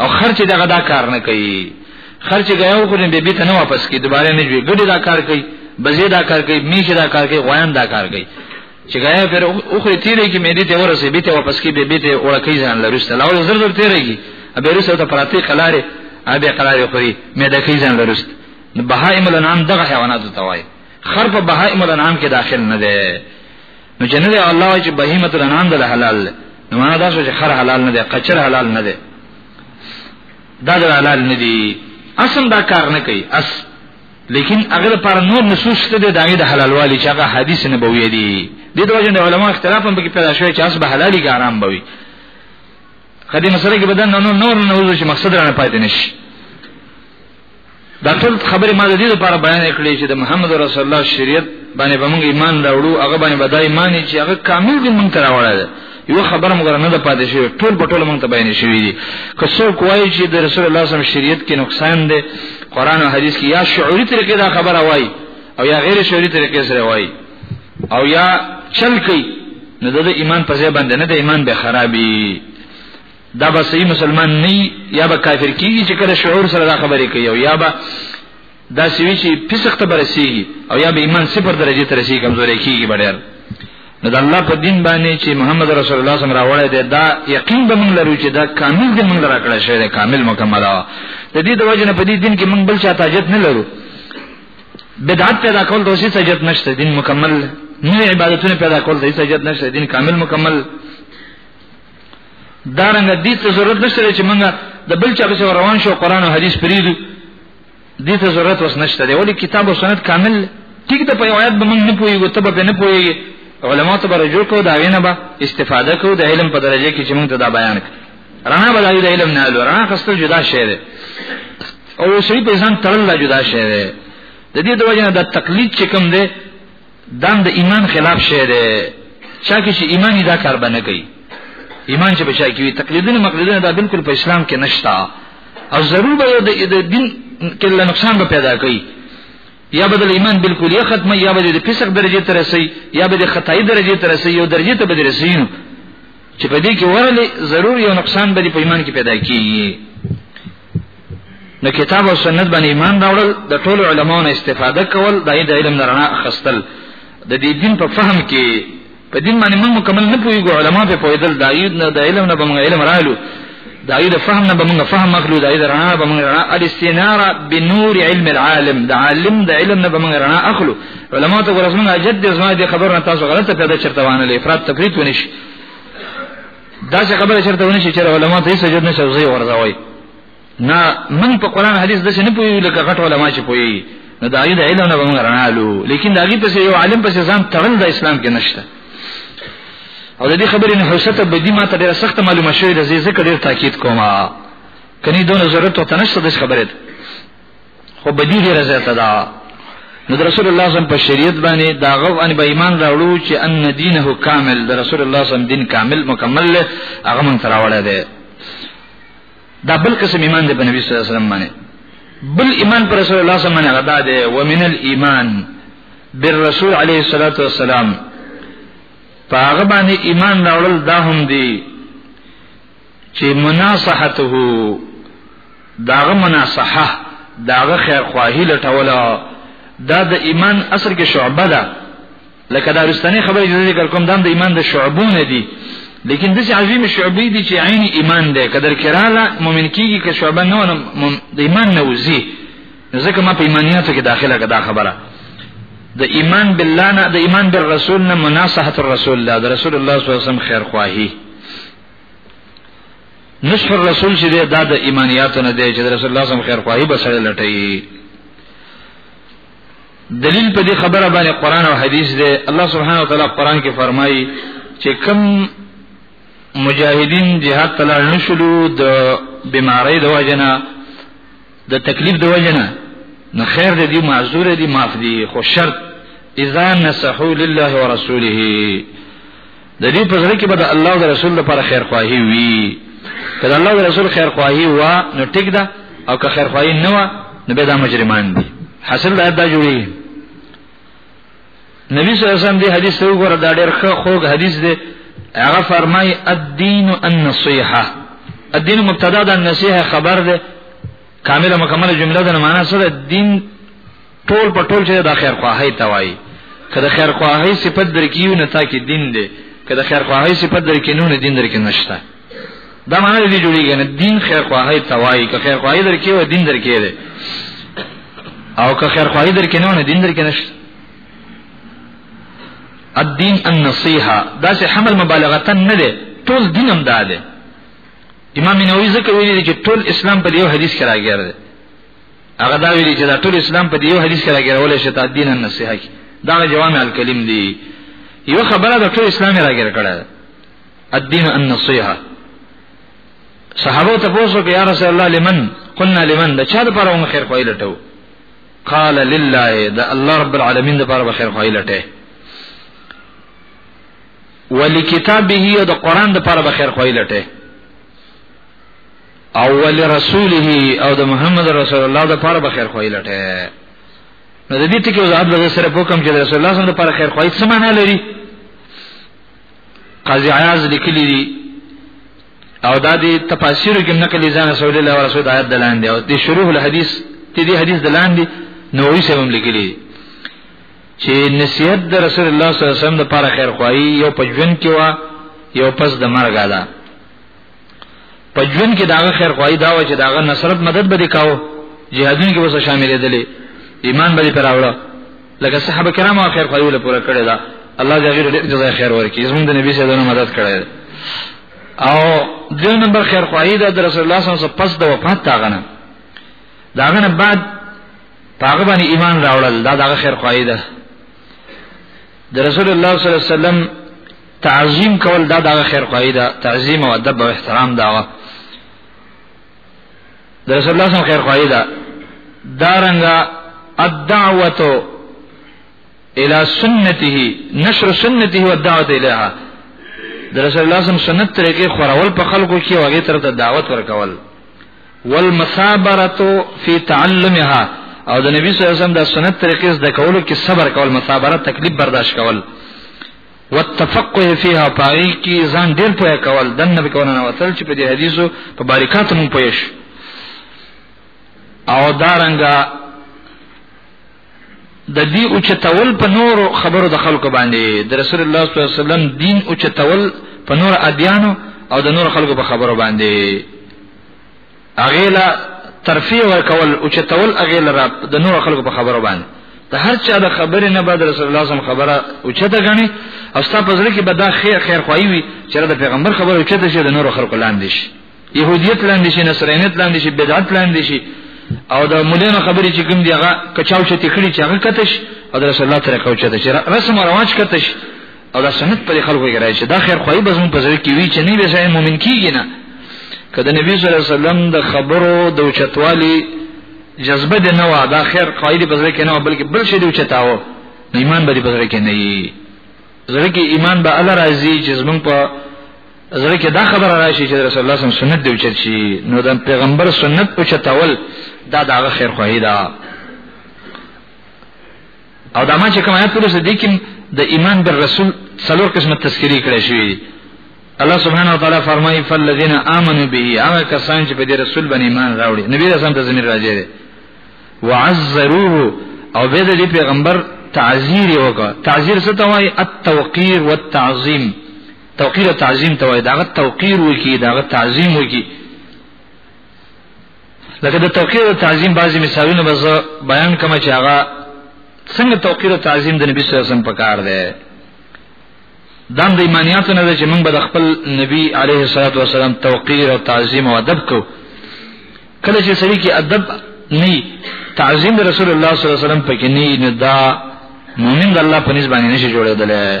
او خرچ دغه دا کار نه کوي خرچ غيو خو دې به ته نه واپس کی دوباره نه جوړي ګډي دا کار کوي بزې دا کار کوي میشه دا کار کوي غوان دا کار کوي چې غیا پر اوخه تیرې کې مې دې ته ورسې به ته واپس کې به به ته ورکې ځان لرسته لا ور زر زر تیرېږي به رسو ته پراتی خلاره ابي قرار خوري مې د کې ځان لرست بهائم الانام دغه حیوانات ته وایي خر په بهائم الانام کې داخل نه ده نو چې نه دی الله وايي چې بهیمه الانعام د حلال ده نو معنا دا شو چې خر حلال نه دی قچر حلال نه دی دا د حلال نه دی اصل دا کار نه کوي اس لیکن اگر پر نور نصوص ته د دایې د حلال والی چې هغه حدیث نه بوي دي د دوه جن علماء اختلاف هم پکې پیدا شوی چې اس به حلالي ګرام بوي خدای مسره کې بدن نور نور نه وځي چې مقصد رانه پاتې نشي دا ټول خبرې ما د دې لپاره بیان کړې چې د محمد رسول الله شریعت باندې به موږ ایمان راوړو هغه باندې به دا ایمان چې هغه کامل دي موږ ته راوړی دی یو خبره موږ نه ده پاتې شوی ټول په ټول موږ ته بیان شوی دي که څوک وایي چې د رسول الله صلی الله شریعت کې نقصان دی قران او حدیث کې یا شعوري طریقې دا خبره وایي او یا غیر شعوري طریقې سره وایي او یا چل کوي نو د ایمان په ځای باندې نه د ایمان به خرابي دا به صحیح مسلمان نه یا به کافر کیږي چې کله شعور سره دا خبرې کوي او یا به دا سوي چې فسق ته برسیږي او یا به ایمان صفر درجه ته رسیږي کمزوري کیږي بډیر نو د الله په دین باندې چې محمد رسول الله صلی الله علیه وسلم راوړی دا یقین به موږ لرو چې دا کامل دې موږ راکړی شوی دی کامل مکمل دی د دې د وجه نه په دې دین کې موږ بل چاته حاجت نه لرو بدعت پیدا کول د اوسې سجد نشته دین مکمل نه عبادتونه پیدا کول د اوسې سجد نشته دین کامل مکمل دارنګ دې ته ضرورت نشته چې موږ د بل چا په روان شو قران او حديث پریدو دې ته ضرورت وس نشته دی ولی کتاب او سنت کامل ټیک د په آیات به موږ نه پويګو ته به نه پويګي علما ته به رجوع کو دا وینه به استفاده کو د علم په درجه کې چې موږ ته دا بیان کړ رڼا به د علم نه لور رڼا خسته جدا شی دی او شری په ځان تړل جدا شی دی د دې د وجه د تقلید چې کوم دی دام د ایمان خلاف شی دی چا کې چې ایمان دا کار باندې کوي ایمان چې بچا کوي تقلیدونه مقلدونه دا بالکل په اسلام کې نشتا او ضرور به د دین کې له نقصان به پیدا کوي یا به د ایمان بالکل یې ختمه یا به د فسق درجه ته رسي یا به د خدای درجه ته رسي یو درجه ته به رسي چې په دې کې ورلې ضرور یو نقصان به په ایمان کې پیدا کیږي د کتاب او سنت باندې ایمان راوړل د ټولو علماونو استفاده کول د دې علم درنا خستل د دې دین په فهم کې په دین باندې موږ مکمل نه پوهیږو علما په پوهیدل د ایود نه د علم نه به موږ علم رالو د ایود فهم نه به موږ فهم اخلو د ایود رڼا به موږ رڼا الاستناره بنور علم العالم د عالم د علم نه به موږ رڼا اخلو علما ته ورسمنه جد زما دې خبره تاسو غلطه پیدا چرته وانه لې افراط تفریط ونشي دا څه خبره چرته ونشي چې علما دې سجود نه شوزي ورځوي نه من په قران حدیث د څه نه پوي لکه غټ علما چې پوي نو دا یو د علم نه بمغه رانالو لیکن دا غي پس یو عالم پس ځان تړل د اسلام کې نشته او د دې خبرې نه حوسته بدی ما ته ډیره سخت معلومه شوې ده زه ذکر ډیر تاکید کوم کني دونه ضرورت ته نشته د خبرې خو بدی ډیره زیاته ده نو رسول الله صم په شریعت باندې دا غو ان به ایمان راوړو چې ان دینه کامل د رسول الله صم دین کامل مکمل له هغه مون تراوړه ده دا بل قسم ایمان دی په نبی صلی الله علیه وسلم باندې بل ایمان پر رسول الله صم باندې غدا ده ومن الايمان بالرسول علیه الصلاۃ والسلام پاغه باندې ایمان راوړل دا هم دی چې مناصحته داغه مناصحه داغه خیر خواهی لټوله دا د ایمان اصل کې شعبه ده لکه دا رستنی خبره چې ذکر کوم دا د ایمان د شعبونه دي لیکن دسی عظیم شعبی دی چې عین ایمان ده قدر کراله مؤمن کیږي که شعبه نه ونه د ایمان نه وزي ځکه ما په ایمانیاتو کې داخله کړه دا خبره د ایمان بالله نه د ایمان بالرسول نه مناصحت الرسول الله د رسول الله صلی الله علیه وسلم خیر خواهی نصح الرسول چې دا د ایمانیاتو نه دی چې رسول الله صلی الله علیه وسلم خیر خواهی به سره لټي دلیل په دې خبره باندې قران او حدیث دی الله سبحانه و تعالی قران کې فرمایي چې کم مجاهدین جهاد تلل نشلو د بیماری د وجنه د تکلیف د وجنه نو خیر دې معذور دي معاف دي خو شرط اذا نصحوا لله ورسوله د دې په ځای کې به د الله او رسول لپاره خیر خواهی وي کله الله او رسول خیر خواهی وا نو ټیک ده او که خیر خواهی نه وا نو به دا مجرمان دي حاصل دا دا جوړي نبی صلی الله علیه وسلم دی حدیث ته وګوره دا ډېر ښه خوږ حدیث دی هغه فرمای الدین النصیحه الدین مبتدا د نصیحه خبر ده کامله مکمله جمله ده معنا سره دین ټول په ټول چې د خیر خواهی ته وایي که د خیر خواهی صفت درکیو نه تا کې دین دی که د خیر خواهی صفت درکې نه نه دین درکې نشته دا معنی دی جوړیږي نه دین خیر خواهی ته وایي که خیر خواهی درکې و دین درکې دی او که خیر خواهی درکې نه نه دین درکې نشته الدین النصیحه دا چې حمل مبالغه نه دی ټول دین هم دا دی امام نووي ځکه ویلي چې ټول اسلام په یو حدیث کې راګیر دی هغه دا ویلي چې دا ټول اسلام په دیو حدیث کې راګرول شي ته دین النصیحه کې دا جوامع الکلم دی یو خبره د ټول اسلام راګر کړه الدین النصیحه صحابه ته پوښتنه کوي یا رسول الله لمن قلنا لمن دا چا د پر عمر خیر خوای لټو قال لله دا الله رب العالمین د پر خیر خوای لټه ولکتابه د قران د پر خیر خوای لټه او ول رسوله او د محمد رسول الله د پاره به خیر خوای لټه نو د دې ټکی وضاحت به سره وکم چې رسول الله صلی الله علیه وسلم د پاره خیر خوای څه معنی لري قاضی عیاض لیکلی دی او دا دی تفاسیر کې نقل ځان رسول الله او رسول آیات دلان دی او د شروع الحدیث ته دی حدیث دلان دی نووي سره هم لیکلی دی چې نصیحت د رسول الله صلی الله علیه وسلم د پاره خیر خوای یو پجون کې وا یو پس د مرګ ده په ژوند کې داغه خیر خوای دا و چې داغه نصرت مدد به وکاو جهادونو کې وسه شامل دي ایمان به پر اوړه لکه صحابه کرام او خیر خوایو له پوره کړی دا الله دې غیر دې جزای خیر ورکړي زموږ د نبی صلی الله علیه وسلم مدد کړی او د نمبر خیر خوای دا د رسول الله صلی الله علیه وسلم پس د وفات تاغه نه داغه نه بعد هغه باندې ایمان راوړل دا دغه خیر خوای ده د رسول الله صلی الله علیه وسلم تعظیم کول دا دغه خیر قاعده تعظیم او ادب او احترام داوه د رسول الله صلی خیر قاعده دارنګه الدعوه الى سنته نشر سنته والدعوه اليها د رسول الله صلی سنت طریقې خورول په خلکو کې واغې تر ته دعوت ورکول والمثابره فی تعلمها او د نبی صلی الله علیه وسلم د سنت طریقې زده کولو کې صبر کول مثابره تکلیف برداشت کول والتفقه فيها پای کی ځان ډیر پوهه کول د نبی کونه نه وصل چې په دې حدیثو په باریکات مون پوهش او دارنګا د دې او چتول په نور خبرو د خلکو باندې د رسول الله صلی الله علیه وسلم دین او چتول په نور ادیانو او د نور خلکو په خبرو باندې هغه لا ترفیع ورکول او چتول هغه لرا د نور خلکو په خبره باندې د هر چا د خبرې نه بعد رسول الله صم خبره او چته غني او ستا په ځل کې به دا خیر خیر خوایي وي چې د پیغمبر خبره او چته شي د نور خلکو لاندې شي يهوديت لاندې شي نصرانيت لاندې شي بدعت لاندې شي او د مولانو خبرې چې کوم دیغه کچاو چې تکړی چې هغه کتش او د رسول الله طریقه او چته شي رسم او رواج کتش او دا سنت پر خلکو کې راځي دا خیر خوای به زموږ په ځای کې وی چې نه به ځای مؤمن کیږي نه کله نبی صلی الله علیه وسلم د خبرو د چتوالي جذبه د نو دا خیر خوای دی په ځای کې نه بلکې بل شی دی چتاو ایمان به دې په ځای کې نه وي زړه کې ایمان به الله راځي چې زموږ په زړه کې دا خبره راشي چې رسول الله صلی الله علیه وسلم سنت دی اوچت شي نو د پیغمبر سنت اوچتول دا د خیر خوای ده او دا ما چې کوم آیات ورسې دي کې د ایمان بر رسول څلور قسمه تذکری کړی شوی الله سبحانه وتعالى فرمایي فالذین آمنوا به هغه کسان چې په دې رسول باندې ایمان راوړي نبی رسول ته زمير راځي دي وعزروه او به دې پیغمبر تعزیر وکړه تعزیر څه ته وایي التوقیر والتعظیم توقیر او تعظیم ته وایي دا توقیر وکي دا تعظیم وکي لکه د توقیر او تعظیم بعضی مثالونه به زه بیان کوم چې هغه څنګه توقیر او تعظیم د نبی صلی الله علیه وسلم په کار دی دا د ایمانیاتو نه ده چې موږ به د خپل نبی علیه الصلاۃ والسلام توقیر او تعظیم او ادب کو کله چې سړي کې ادب ني تعظیم د رسول الله صلی الله علیه وسلم پکې ني نه دا مؤمن د الله په نسبت باندې نشي جوړېدلی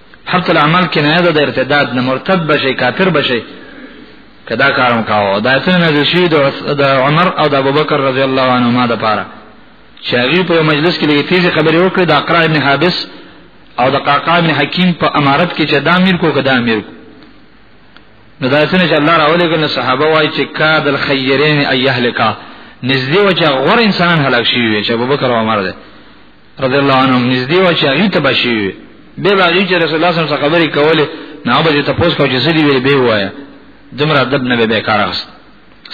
حبط العمل کنایه ده د ارتداد نه مرتد بشي کافر بشي کدا کارم کاوه دا څنګه نازل شوی د عمر او د ابوبکر رضی الله عنهما د پاره چې هغه په مجلس کې لګې تیزه خبرې وکړې د اقرا ابن حابس او د قاقا ابن حکیم په امارت کې چې دا امیر کو کدا امیر کو نو دا څنګه چې الله راولې کنه صحابه وای چې کاد الخيرين ايهلکا نږدې و چې غور انسان هلاک شي وي چې ابوبکر او عمر ده رضی الله عنهم نږدې و چې هغه ته بشي به باغی چې رسول الله صلی الله علیه وسلم خبرې کولې نه به ته پوس کو چې سړي ویلې به وایا دمر ادب نه به بیکار است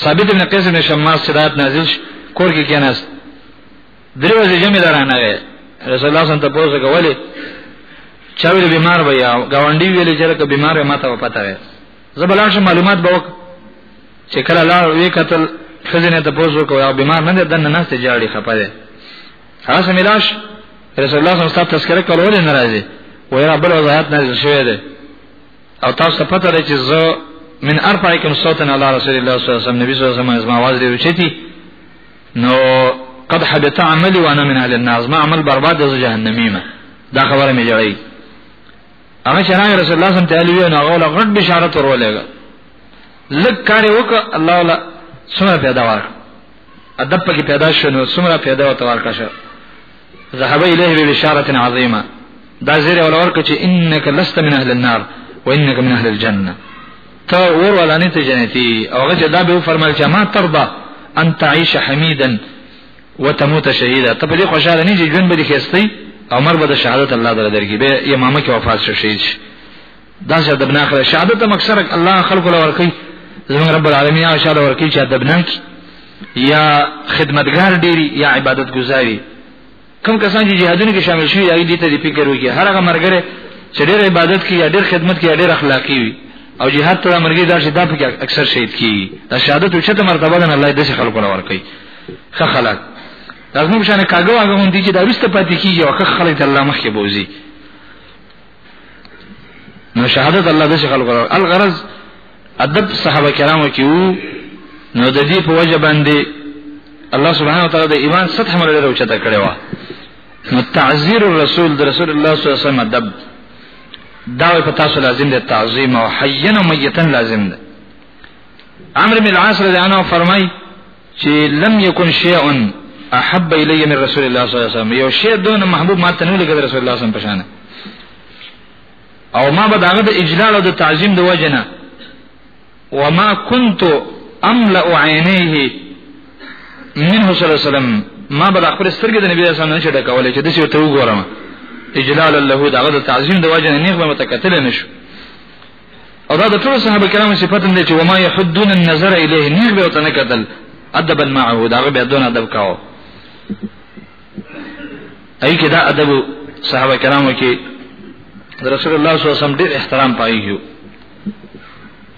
ثابت ابن قیس ابن شماس صدات نازل کور کې کېناست درې ورځې جمع درانه رسول الله صلی الله علیه وسلم ته پوس کولې چا ویل بیمار وای او گاونډي ویل چې راکه بیمار ما ته پته وای زبلان شم معلومات به وک چې کله لا وی قتل خزینه ته پوسو کو او بیمار نه ده دنه نه ستې جاړي خپه ده هغه سمیلاش رسول الله صلی الله علیه وسلم تذکرہ کولو نه راځي وای رب الوزات نازل شوی دی او تاسو ته پته ده چې زه من ارفعکم صوتا علی رسول الله صلی الله علیه وسلم نبی صلی الله علیه وسلم زما आवाज دی وچتی نو قد حبط عملي وانا من اهل النار ما عمل برباد ده جهنمي ما دا خبره مې جوړي هغه شرع رسول الله صلی الله علیه وسلم تعالی نو غوړه غټ بشارت ورولېګا لک کاری وک الله ولا سمه پیدا ورک ادب پکې پیدا شونه سمره پیدا او توار کړه ذهب الیه به بشارت عظیمه دا زیره ولور کچ انک لست من اهل النار وانک من اهل الجنه ته ور ولانه ته جنتی او هغه دا به فرمایل چې ما ترضى ان تعيش حميدا وتموت شهيدا ته په دې خوشاله نه چې ژوند به دې کېستي او مر به د شهادت الله درکې به امامه کې وفات شې دا چې ادب نه اخلي شهادت هم اکثر الله خلق له ورکی زموږ رب العالمین هغه شاده ورکی چې ادب نه کی یا خدمتګار ډیری یا عبادت گزاري کوم کسان چې جهادونو کې شامل شوي هغه دې ته فکر وکړي هر هغه مرګره چې ډېر عبادت کوي یا ډېر خدمت کوي یا ډېر اخلاقی وي او جهاد ته مرګي دا چې دا په اکثر شهید کیږي دا شهادت او چته مرتبه ده الله دې خلکو لور کوي خه خلک لازم شانه کاګو هغه هم دي چې دا رسته پاتې کیږي او خه خلک الله مخ کې بوزي نو شهادت الله د شغل غره الغرض ادب صحابه کرامو کې وو نو د دې په وجه باندې الله سبحانه وتعالى د ایمان سطح مله ډیره اوچته کړې و نو تعذير الرسول د رسول الله صلی الله علیه وسلم ادب دا په تاسو لازم دي تعظیم او حینا میتن لازم ده عمرو بن العاص رضی الله عنه فرمایي چې لم يكن شيء احب الي من رسول الله صلی الله علیه وسلم یو شی دونه محبوب ما ته نه لګی رسول الله صلی الله علیه وسلم پشانه او ما به داغه د اجلال او د تعظیم د وجنه وما كنت املا عينيه منه صلی الله علیه وسلم ما به خپل سترګې د نبی اسلام نه چټه کولې چې د څه ته وګورم اجلال له داغه د تعظیم د وجنه نیغه متکتل نشو او دا د ټول صحابه کرامو صفات دی چې وما يحدون النظر الیه نه به وته نه قتل ادبا معه دا به دون ادب کاو ای کې دا ادب صحابه کرامو کې رسول الله صلی الله علیه وسلم ډېر احترام پایو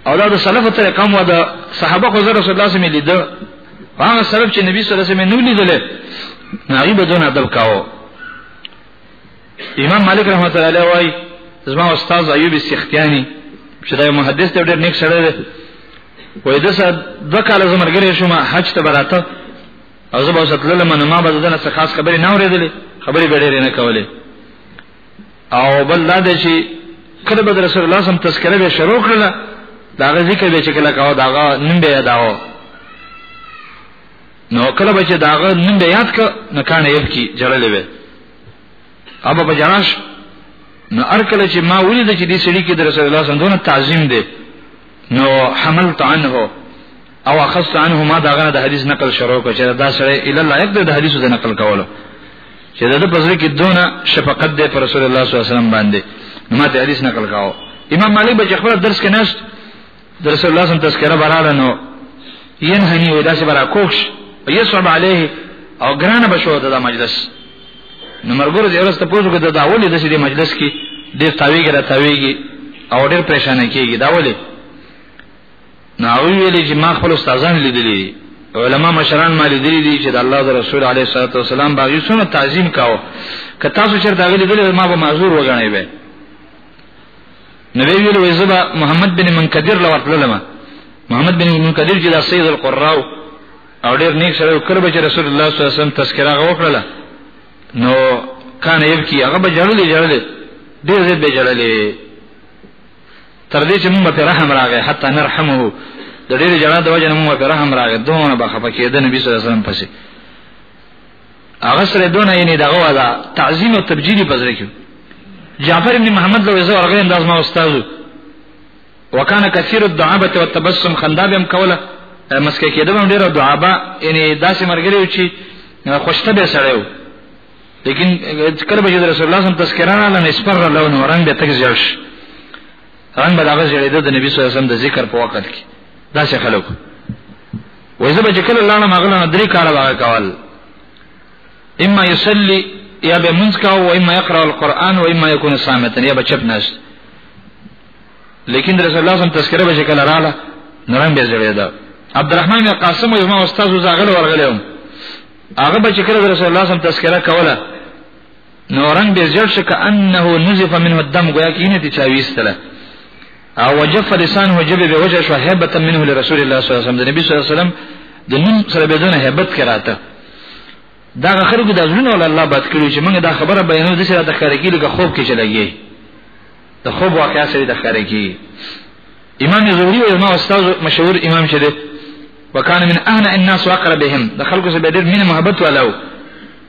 او دا د سلف طریقه مو دا صحابه خو رسول الله صلی الله علیه وسلم لید هغه سلف چې نبی صلی الله علیه وسلم نو لیدل نه غیب دون ادب کاو امام مالک رحمت الله علیه وای زما استاد ایوب السختیانی چې دا محدث دی ډېر نیک سره دی وای د سره د کال زمرګری شوم حج ته براته او زه به ستل لمن ما به دنه څه خاص خبرې نه اورېدلې خبرې به ډېرې نه کولې او بل دا دی چې کله به رسول الله سم تذکرہ به شروع کړل دا ذکر به چې کله کاوه دا نن به یاداو نو کله به چې داغه نن د یاد ک نه کانه یب کی جړلې وې ابا په جناش نو ار کله چې ما ولید چې دې سړي کې د رسول الله صلی الله علیه وسلم تعظیم دی نو حملت عنه او اخذت عنه ما داغه د حدیث نقل شروع کړ چې دا سره اله الله یک د حدیثو د نقل کولو چې د پزره کې دونه شفقت دی پر رسول الله صلی الله علیه وسلم باندې ما د حدیث نقل کاو امام مالک به خپل درس کې نشته د رسول الله صلی تذکرہ براله نو ينهني ودا چې برا کوښ يصعب عليه او ګران بشو د مجلس نو مرګور دې ورسته پوښتنه کوي دا ولې د دې مجلس کې ډېر تاویږي را تاویږي او ډېر پریشان کیږي دا ولې نو ویلې چې ما خپل استادان لیدلې علما مشران ما لیدلې دي چې د الله د رسول عليه الصلاه والسلام باغی سونه تعظیم کاوه که تاسو چر دا غلي دلې ما به معذور وګڼئ نو وی ویل وی زبا محمد بن منکدر لور تللم محمد بن منکدر چې دا سید القراء او ډیر نیک سره وکړ به چې رسول الله صلی الله علیه وسلم تذکرہ غوښړله نو کان یبکی هغه به جړلې جړلې ډیر زیات به جړلې تر دې چې موږ په رحم راغې حتی نرحمه د ډیر جړا د وجه موږ په رحم راغې دوه به خپکه د نبی صلی الله علیه وسلم پسې هغه سره دونه یې نه دغه ودا تعظیم او تبجیل په ځای کې جعفر ابن محمد له زو ورغه انداز ما استاد وکانه کثیر الدعابه والتبسم خندا به هم کوله مسکه کېده هم ډیره دعابه یعنی داسې مرګري و چې خوشته به سړیو لیکن کله به رسول الله صلی الله علیه وسلم تذکرہ نه نسبر لون ورنګ به تک ځل شي رنګ به دغه ځړېده د نبی صلی الله علیه وسلم د ذکر په وخت کې داسې خلکو وای زه به چې کله لاړم هغه نه درې کاله به کول اما یصلی یا به منځ کا او اما یقرا القرآن او اما یکون صامتا یا به چپ نشت لیکن رسول الله صم تذکرہ به کله رااله نرم به زړه ده عبدالرحمن قاسم یو ما استاد زغل ورغلم هغه به چې کله رسول الله صم تذکرہ کوله نو رنگ به زړ شو کانه نزف منه الدم گویا کې نه دي چا ویستله او وجف لسان هو جبه به وجه شو هبت منه لرسول الله صلی الله علیه وسلم د نبی صلی الله علیه وسلم د نوم سره به دونه هبت کراته دا خلکو د ازونه ول الله بد کړی چې موږ دا خبره بیانو د سره د خارجي لګه خوب کې چلګي د خوب واقعا سره د خارجي امام زهري او امام استاد مشهور امام شه وکانه من اهنا الناس واقر بهم د خلکو سره به ډېر مینه محبت والو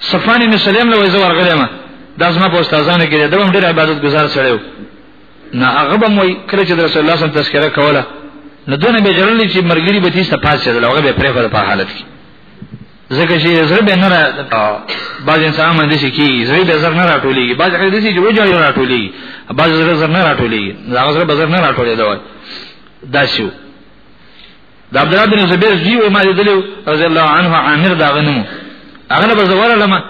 صفان بن سلیم له زور غلمه دا زما په استادانو کې دا هم ډېر عبادت گزار سره نه هغه به مو کله چې رسول الله صلی الله علیه وسلم تذکرہ کوله نو دونه به جوړل چې مرګري به تیسته پاس شول هغه به پرې په حالت کې ځکه چې زړه به نه را باز انسان باندې شي کی زړه به زر نه راټولېږي باز هغه دې چې جوړ جوړ راټولېږي باز زړه زر نه راټولېږي هغه زړه به زر نه راټولېږي دا شو د عبد الله بن زبیر زی و ما دې رضی الله عنه عامر دا غنمو هغه له زوره لمه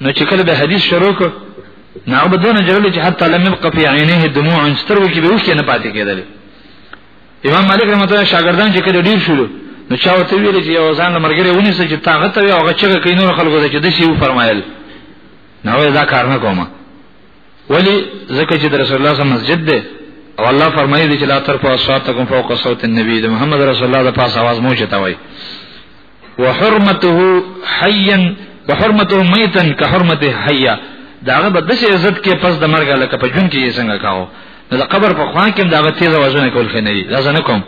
نو چې کله به حدیث شروع کو نو هغه دونه جوړل چې حتی لم يبقى في عينيه دموع سترګو کې به اوښ نه پاتې کېدل امام مالک رحمۃ اللہ شاګردان چې کله ډیر شول نو چا وته ویل چې یو ځان مرګره ونی سې چې طاقت وي او هغه چې کینو خلکو ته چې د شی فرمایل نو دا کار نه کومه ولی ځکه چې د رسول الله صلی مسجد ده او الله فرمایي چې لا ترفعوا اصواتکم فوق صوت النبي د محمد رسول الله د پاس आवाज مو چتا وای وحرمته حيا وحرمته ميتا كحرمته حيا داغه به د عزت کې پس د مرګ لکه په جون کې یې څنګه کاو نو د قبر په خوان کې داغه تیز وازونه کول خنه دي دا زنه کوم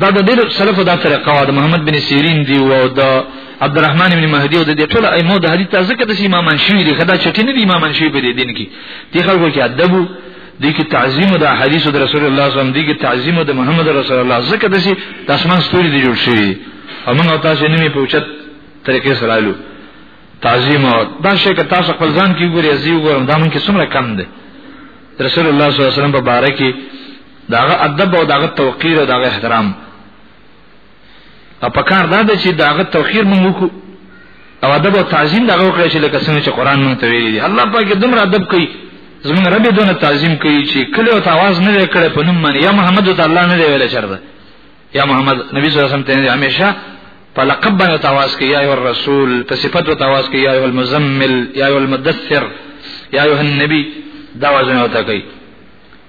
دا د ډېر سلف دا طریقه و د محمد بن سیرین دی او د عبدالرحمن بن مهدی او د دې ټول ائمه د حدیث ذکر د امام شوی دی خدا چټی نه دی امام شوی په دې دین کې دی خلکو کې ادب دی کې تعظیم د حدیث د رسول الله صلی الله علیه وسلم دی کې تعظیم د محمد رسول الله ذکر د شي د اسمان ستوري دی جوړ شوی امن او تاسو نه می په اوچت طریقې سره الو تعظیم او دا شی که تاسو خپل ځان کې ګورئ زیو ګورم دا مونږ کې څومره کم دی رسول الله صلی الله علیه وسلم په باره کې داغه ادب او داغه توقیر او داغه احترام او په کار دا ده چې داغه توقیر موږ وکړو او ادب او تعظیم دغه وکړي چې لکه څنګه چې قران مونږ ته ویلي دي الله پاک دومره ادب کوي زمونږ رب دونه تعظیم کوي چې کله او تواز نه کړي په نوم باندې یا محمد ته الله نه دی ویل چرته یا محمد نبی صلی الله علیه وسلم ته همیشه په لقب باندې تواز کوي یا ایو رسول په صفات او تواز کوي یا ایو المزمل یا ایو المدثر یا ایو النبی دا وازونه وتا کوي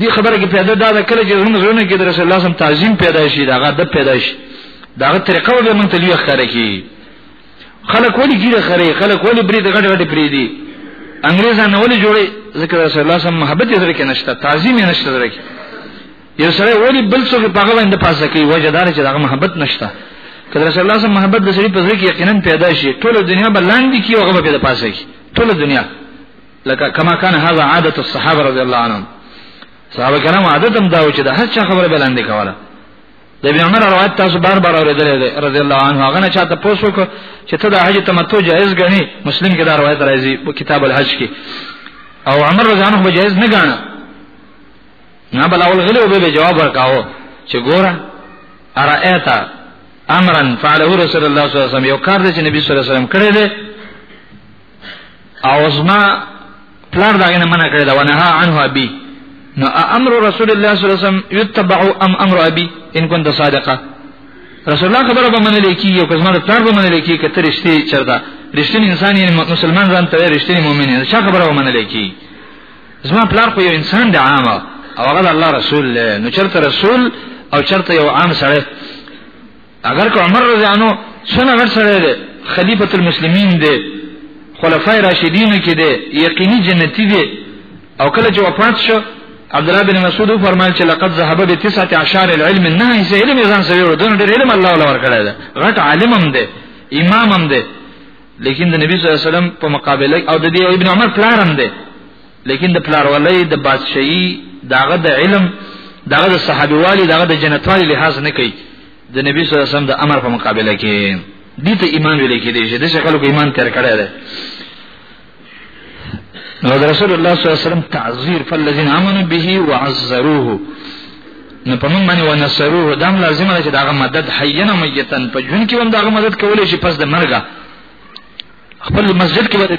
دې خبره کې پیدا دا ده کله چې زموږ زړه کې د رسول الله سم تعظیم پیدا شي دا غد پیدا شي دا طریقه به مونږ ته لوي ښکاره کی خلک ولې ګیره خره خلک ولې برید غټ غټ پری دي انګريزان ولې جوړي ذکر رسول الله سم محبت یې سره کې نشته تعظیم یې نشته سره کې یو سره ولې بل څه په هغه باندې پاسه کوي وجدار چې دا محبت نشته کله رسول الله سم محبت د سړي په ځای کې یقینا پیدا شي ټول دنیا بلاندې کی او هغه به پیدا پاسه کی ټول دنیا لکه کما کان هذا عادت الصحابه رضی الله عنهم صحابه کرام عادت هم داو چې د هر چا خبره بلاندې کوله د ابن عمر روایت تاسو بار بار اورېدلې ده رضی الله عنه هغه نه چاته پوښتنه وکړه چې ته د حج تمتع جائز غني مسلم کې دا روایت راځي په کتاب الحج کې او عمر رضی الله عنه جائز نه غاڼه نه بل اول غلو به جواب ورکاو چې ګوره ارایت امرا فعله رسول الله صلی الله علیه وسلم یو کار دی چې نبی صلی الله علیه وسلم کړی دی او زما پلار دا غنه منع کړی دا ونه عنه ابي نو امر رسول الله صلی الله علیه وسلم یتبع ام امر ابي ان كنت صادقه رسول الله خبره به منل کی او کزما د پلار به منل کی کته رښتې چردا رښتینی انسان یې مسلمان ځان ته رښتینی مؤمن یې چا خبره به منل کی زما پلار خو یو انسان دی عام او هغه الله رسول نو چرته رسول او چرته یو عام سره اگر که عمر رضی عنه څونه غټ سره دی خلیفۃ المسلمین دی خلفای راشدین کې دی یقیني جنتی دی او کله چې وفات شو عبد الله بن مسعود فرمایل چې لقد ذهب ب 19 العلم نه هیڅ علم ځان سره ورو دونه ډېر علم الله ولا ورکړی دی غټ عالم هم دی امام هم دی لیکن د نبی صلی الله علیه وسلم په مقابله او د ابن عمر پلان هم دی لیکن د پلارولۍ د بادشاہي داغه د علم داغه د صحابه والی داغه د جنتوالي لحاظ نه کوي د نبی صلی الله علیه وسلم د امر په مقابله کې دي ته ایمان ویل کېږي چې د شکلو کې ایمان تر کړه ده نو رسول الله صلی الله علیه وسلم تعذير فالذين امنوا به وعزروه نو په موږ باندې ونصروه دا لازم ده چې داغه مدد حینا میتن په جون کې هم داغه مدد کولای شي پس د مرګه خپل مسجد کې